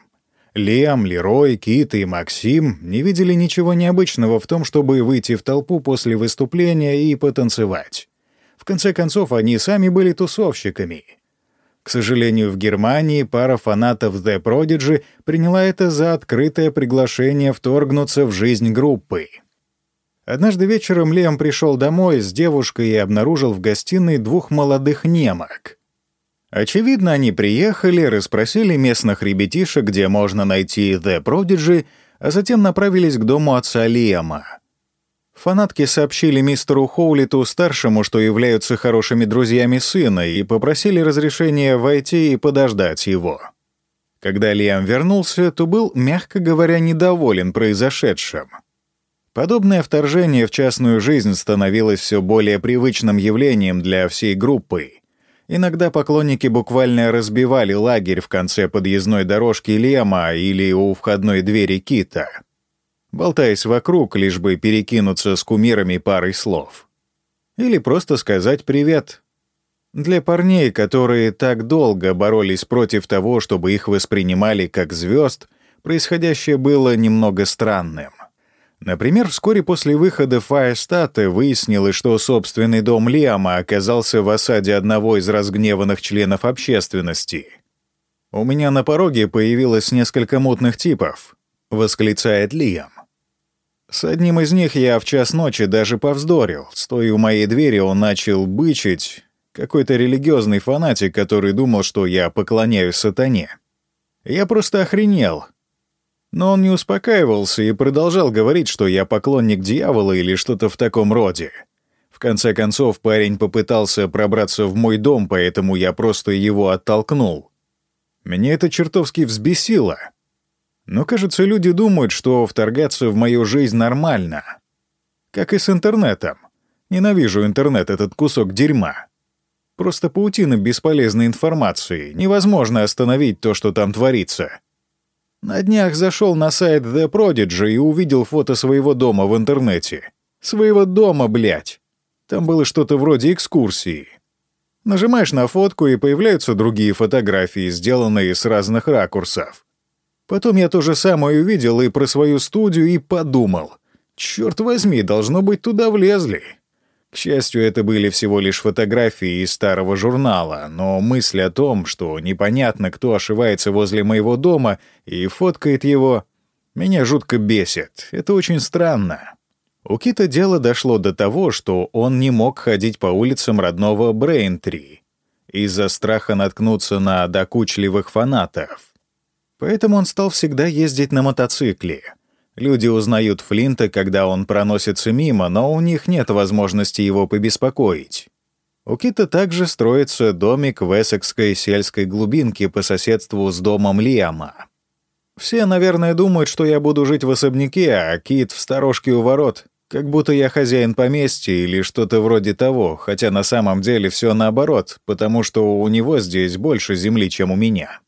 [SPEAKER 1] Лем, Лерой, Кит и Максим не видели ничего необычного в том, чтобы выйти в толпу после выступления и потанцевать. В конце концов, они сами были тусовщиками. К сожалению, в Германии пара фанатов The Prodigy приняла это за открытое приглашение вторгнуться в жизнь группы. Однажды вечером Лем пришел домой с девушкой и обнаружил в гостиной двух молодых немок — Очевидно, они приехали, расспросили местных ребятишек, где можно найти The Prodigy, а затем направились к дому отца Лиама. Фанатки сообщили мистеру Хоулиту-старшему, что являются хорошими друзьями сына, и попросили разрешения войти и подождать его. Когда Лиам вернулся, то был, мягко говоря, недоволен произошедшим. Подобное вторжение в частную жизнь становилось все более привычным явлением для всей группы — Иногда поклонники буквально разбивали лагерь в конце подъездной дорожки Лема или у входной двери Кита, болтаясь вокруг, лишь бы перекинуться с кумирами парой слов. Или просто сказать «привет». Для парней, которые так долго боролись против того, чтобы их воспринимали как звезд, происходящее было немного странным. Например, вскоре после выхода Фаерстата выяснилось, что собственный дом Лиама оказался в осаде одного из разгневанных членов общественности. «У меня на пороге появилось несколько мутных типов», — восклицает Лиам. С одним из них я в час ночи даже повздорил. Стоя у моей двери, он начал бычить. Какой-то религиозный фанатик, который думал, что я поклоняюсь сатане. Я просто охренел. Но он не успокаивался и продолжал говорить, что я поклонник дьявола или что-то в таком роде. В конце концов, парень попытался пробраться в мой дом, поэтому я просто его оттолкнул. Меня это чертовски взбесило. Но, кажется, люди думают, что вторгаться в мою жизнь нормально. Как и с интернетом. Ненавижу интернет, этот кусок дерьма. Просто паутина бесполезной информации. Невозможно остановить то, что там творится. На днях зашел на сайт The Prodigy и увидел фото своего дома в интернете. Своего дома, блядь. Там было что-то вроде экскурсии. Нажимаешь на фотку, и появляются другие фотографии, сделанные с разных ракурсов. Потом я то же самое увидел и про свою студию и подумал. Черт возьми, должно быть, туда влезли. К счастью, это были всего лишь фотографии из старого журнала, но мысль о том, что непонятно, кто ошивается возле моего дома и фоткает его, меня жутко бесит. Это очень странно. У Кита дело дошло до того, что он не мог ходить по улицам родного Брейнтри из-за страха наткнуться на докучливых фанатов. Поэтому он стал всегда ездить на мотоцикле — Люди узнают Флинта, когда он проносится мимо, но у них нет возможности его побеспокоить. У Кита также строится домик в эссекской сельской глубинке по соседству с домом Лиама. Все, наверное, думают, что я буду жить в особняке, а Кит в сторожке у ворот, как будто я хозяин поместья или что-то вроде того, хотя на самом деле все наоборот, потому что у него здесь больше земли, чем у меня.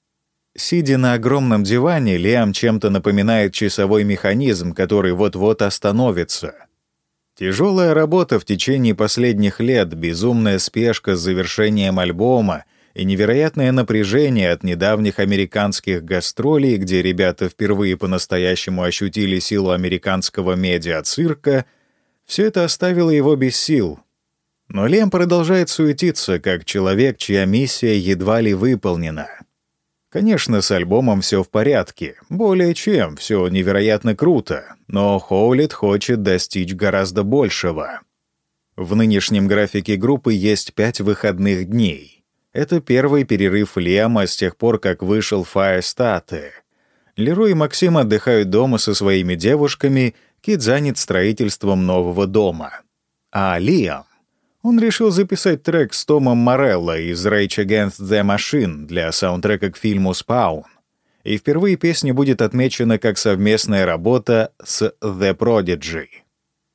[SPEAKER 1] Сидя на огромном диване, Лиам чем-то напоминает часовой механизм, который вот-вот остановится. Тяжелая работа в течение последних лет, безумная спешка с завершением альбома и невероятное напряжение от недавних американских гастролей, где ребята впервые по-настоящему ощутили силу американского медиа-цирка, все это оставило его без сил. Но Лем продолжает суетиться, как человек, чья миссия едва ли выполнена — Конечно, с альбомом все в порядке, более чем, все невероятно круто, но Хоулит хочет достичь гораздо большего. В нынешнем графике группы есть пять выходных дней. Это первый перерыв Лема с тех пор, как вышел Фаерстаты. Лерой и Максим отдыхают дома со своими девушками, Кит занят строительством нового дома. А Лиам? Он решил записать трек с Томом Морелло из Rage Against the Machine для саундтрека к фильму «Spawn». И впервые песня будет отмечена как совместная работа с The Prodigy.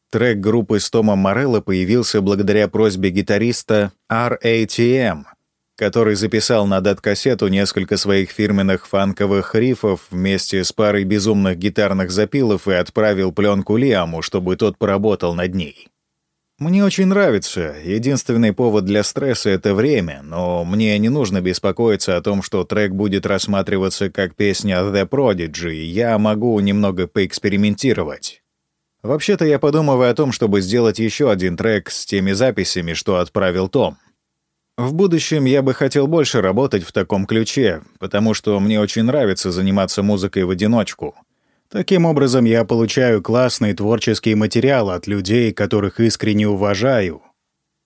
[SPEAKER 1] Трек группы с Томом Морелло появился благодаря просьбе гитариста RATM, который записал на дат-кассету несколько своих фирменных фанковых рифов вместе с парой безумных гитарных запилов и отправил пленку Лиаму, чтобы тот поработал над ней. Мне очень нравится. Единственный повод для стресса — это время, но мне не нужно беспокоиться о том, что трек будет рассматриваться как песня The Prodigy, я могу немного поэкспериментировать. Вообще-то я подумываю о том, чтобы сделать еще один трек с теми записями, что отправил Том. В будущем я бы хотел больше работать в таком ключе, потому что мне очень нравится заниматься музыкой в одиночку — Таким образом, я получаю классный творческий материал от людей, которых искренне уважаю.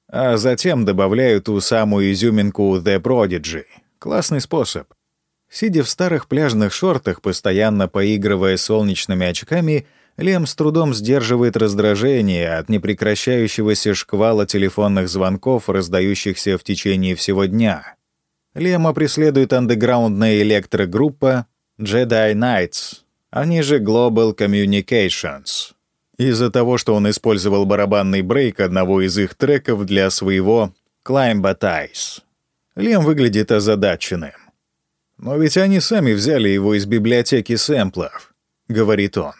[SPEAKER 1] А затем добавляю ту самую изюминку The Prodigy. Классный способ. Сидя в старых пляжных шортах, постоянно поигрывая солнечными очками, Лем с трудом сдерживает раздражение от непрекращающегося шквала телефонных звонков, раздающихся в течение всего дня. Лема преследует андеграундная электрогруппа Jedi Knights — они же Global Communications. Из-за того, что он использовал барабанный брейк одного из их треков для своего Climb. Лем выглядит озадаченным. «Но ведь они сами взяли его из библиотеки сэмплов», — говорит он.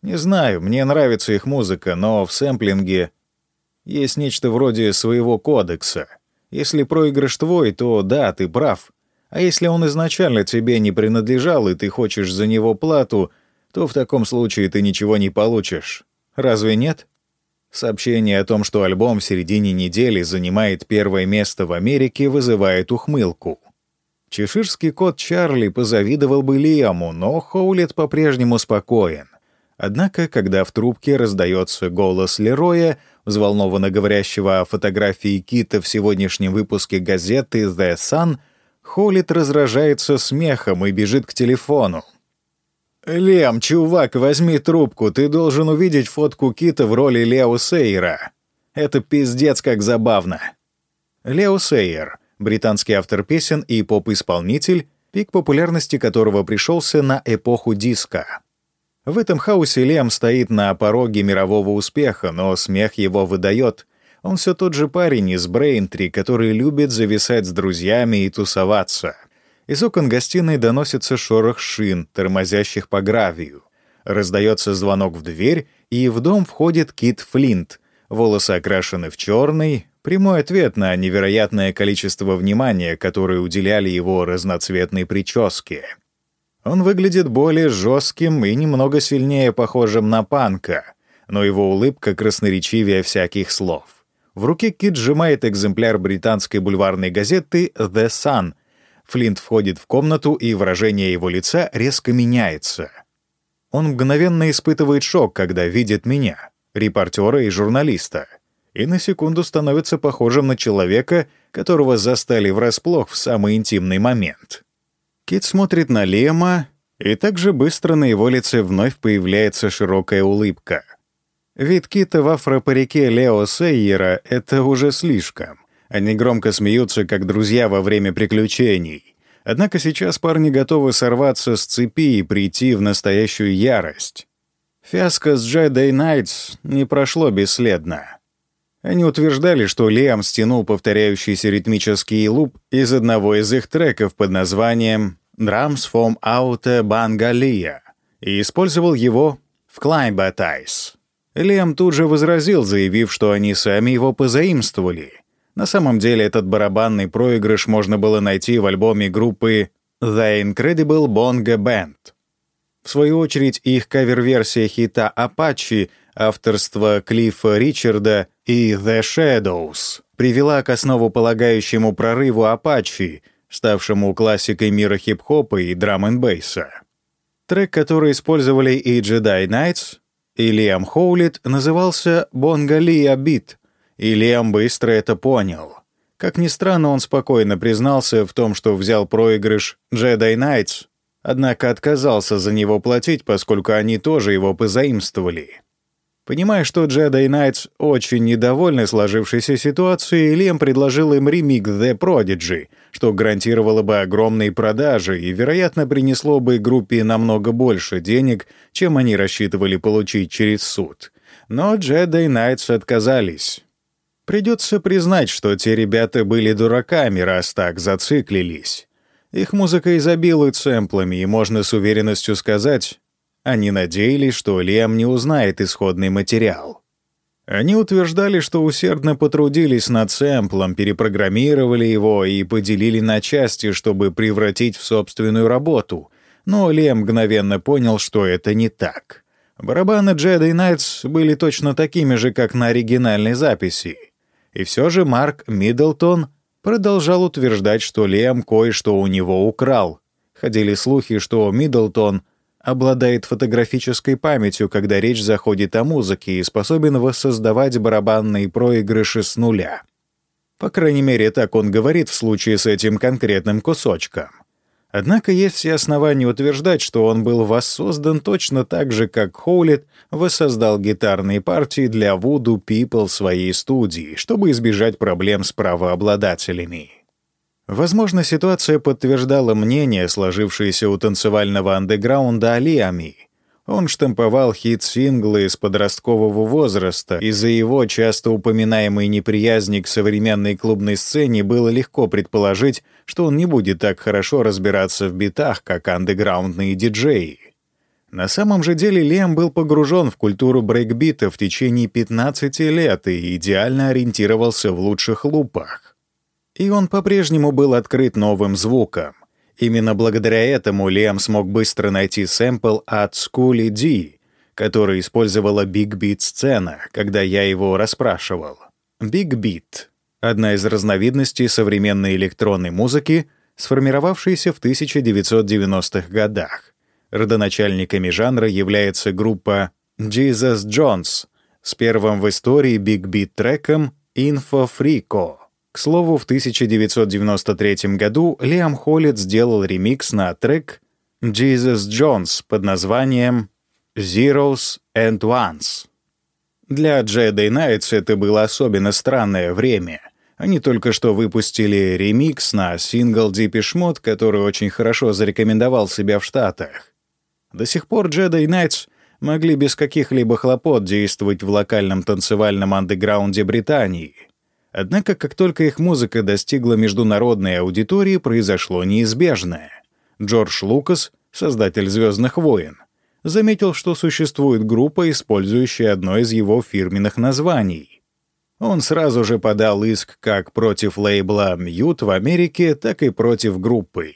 [SPEAKER 1] «Не знаю, мне нравится их музыка, но в сэмплинге есть нечто вроде своего кодекса. Если проигрыш твой, то да, ты прав. А если он изначально тебе не принадлежал, и ты хочешь за него плату, то в таком случае ты ничего не получишь. Разве нет? Сообщение о том, что альбом в середине недели занимает первое место в Америке, вызывает ухмылку. Чеширский кот Чарли позавидовал бы Лиаму, но Хоулет по-прежнему спокоен. Однако, когда в трубке раздается голос Лероя, взволнованно говорящего о фотографии Кита в сегодняшнем выпуске газеты «The Sun», Холлит разражается смехом и бежит к телефону. «Лем, чувак, возьми трубку, ты должен увидеть фотку Кита в роли Лео Сейера. Это пиздец как забавно». Лео Сейер — британский автор песен и поп-исполнитель, пик популярности которого пришелся на эпоху диска. В этом хаосе Лем стоит на пороге мирового успеха, но смех его выдает, он все тот же парень из Брейнтри, который любит зависать с друзьями и тусоваться. Из окон гостиной доносится шорох шин, тормозящих по гравию. Раздается звонок в дверь, и в дом входит Кит Флинт. Волосы окрашены в черный, прямой ответ на невероятное количество внимания, которое уделяли его разноцветной прическе. Он выглядит более жестким и немного сильнее похожим на панка, но его улыбка красноречивее всяких слов. В руке Кит сжимает экземпляр британской бульварной газеты «The Sun». Флинт входит в комнату, и выражение его лица резко меняется. Он мгновенно испытывает шок, когда видит меня, репортера и журналиста, и на секунду становится похожим на человека, которого застали врасплох в самый интимный момент. Кит смотрит на Лема, и также быстро на его лице вновь появляется широкая улыбка — Вид кита в афропарике Лео Сейера — это уже слишком. Они громко смеются, как друзья во время приключений. Однако сейчас парни готовы сорваться с цепи и прийти в настоящую ярость. Фиаско с Jedi Knights не прошло бесследно. Они утверждали, что Лиам стянул повторяющийся ритмический луп из одного из их треков под названием «Drums from Outer Bangalia» и использовал его в «Climb at Ice». Лем тут же возразил, заявив, что они сами его позаимствовали. На самом деле этот барабанный проигрыш можно было найти в альбоме группы The Incredible Bongo Band. В свою очередь, их кавер-версия хита Apache авторства Клиффа Ричарда и The Shadows привела к основополагающему прорыву Apache, ставшему классикой мира хип-хопа и драм-н-бейса. Трек, который использовали и Jedi Knights, и Лиам Хоулит назывался «Бонгалия Бит», и быстро это понял. Как ни странно, он спокойно признался в том, что взял проигрыш Jedi Knights, однако отказался за него платить, поскольку они тоже его позаимствовали. Понимая, что Jedi Knights очень недовольны сложившейся ситуацией, Лем предложил им ремик The Prodigy, что гарантировало бы огромные продажи и, вероятно, принесло бы группе намного больше денег, чем они рассчитывали получить через суд. Но Jedi Knights отказались. Придется признать, что те ребята были дураками, раз так зациклились. Их музыка изобилует сэмплами, и можно с уверенностью сказать, они надеялись, что Лиам не узнает исходный материал. Они утверждали, что усердно потрудились над сэмплом, перепрограммировали его и поделили на части, чтобы превратить в собственную работу. Но Лем мгновенно понял, что это не так. Барабаны Jedi Knights были точно такими же, как на оригинальной записи. И все же Марк Миддлтон продолжал утверждать, что Лем кое-что у него украл. Ходили слухи, что Миддлтон обладает фотографической памятью, когда речь заходит о музыке, и способен воссоздавать барабанные проигрыши с нуля. По крайней мере, так он говорит в случае с этим конкретным кусочком. Однако есть все основания утверждать, что он был воссоздан точно так же, как Хоулит воссоздал гитарные партии для Voodoo People своей студии, чтобы избежать проблем с правообладателями. Возможно, ситуация подтверждала мнение, сложившееся у танцевального андеграунда Лиами. Он штамповал хит-синглы с подросткового возраста. Из-за его часто упоминаемой неприязни к современной клубной сцене было легко предположить, что он не будет так хорошо разбираться в битах, как андеграундные диджеи. На самом же деле Лем был погружен в культуру брейкбита в течение 15 лет и идеально ориентировался в лучших лупах. И он по-прежнему был открыт новым звуком. Именно благодаря этому Лем смог быстро найти сэмпл от Скули Ди, который использовала Big Beat сцена, когда я его расспрашивал. Big Beat — одна из разновидностей современной электронной музыки, сформировавшейся в 1990-х годах. Родоначальниками жанра является группа Jesus Jones с первым в истории Big Beat треком Info Frico. К слову, в 1993 году Лиам Холлит сделал ремикс на трек «Jesus Jones» под названием «Zeros and Ones». Для Jedi Knights это было особенно странное время. Они только что выпустили ремикс на сингл Deepish Mode, который очень хорошо зарекомендовал себя в Штатах. До сих пор Jedi Knights могли без каких-либо хлопот действовать в локальном танцевальном андеграунде Британии — Однако, как только их музыка достигла международной аудитории, произошло неизбежное. Джордж Лукас, создатель «Звездных войн», заметил, что существует группа, использующая одно из его фирменных названий. Он сразу же подал иск как против лейбла Mute в Америке, так и против группы.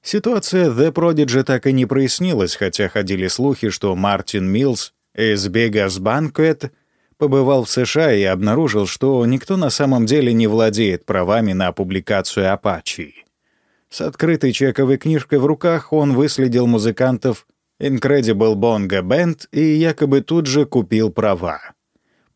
[SPEAKER 1] Ситуация The Prodigy так и не прояснилась, хотя ходили слухи, что Мартин Милс из Vegas Banquet — побывал в США и обнаружил, что никто на самом деле не владеет правами на публикацию «Апачи». С открытой чековой книжкой в руках он выследил музыкантов Incredible Bongo Band и якобы тут же купил права.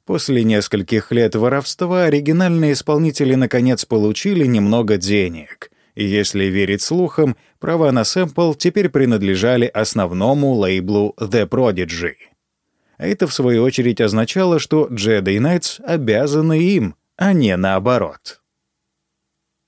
[SPEAKER 1] После нескольких лет воровства оригинальные исполнители наконец получили немного денег. И если верить слухам, права на сэмпл теперь принадлежали основному лейблу The Prodigy — это, в свою очередь, означало, что Jedi Knights обязаны им, а не наоборот.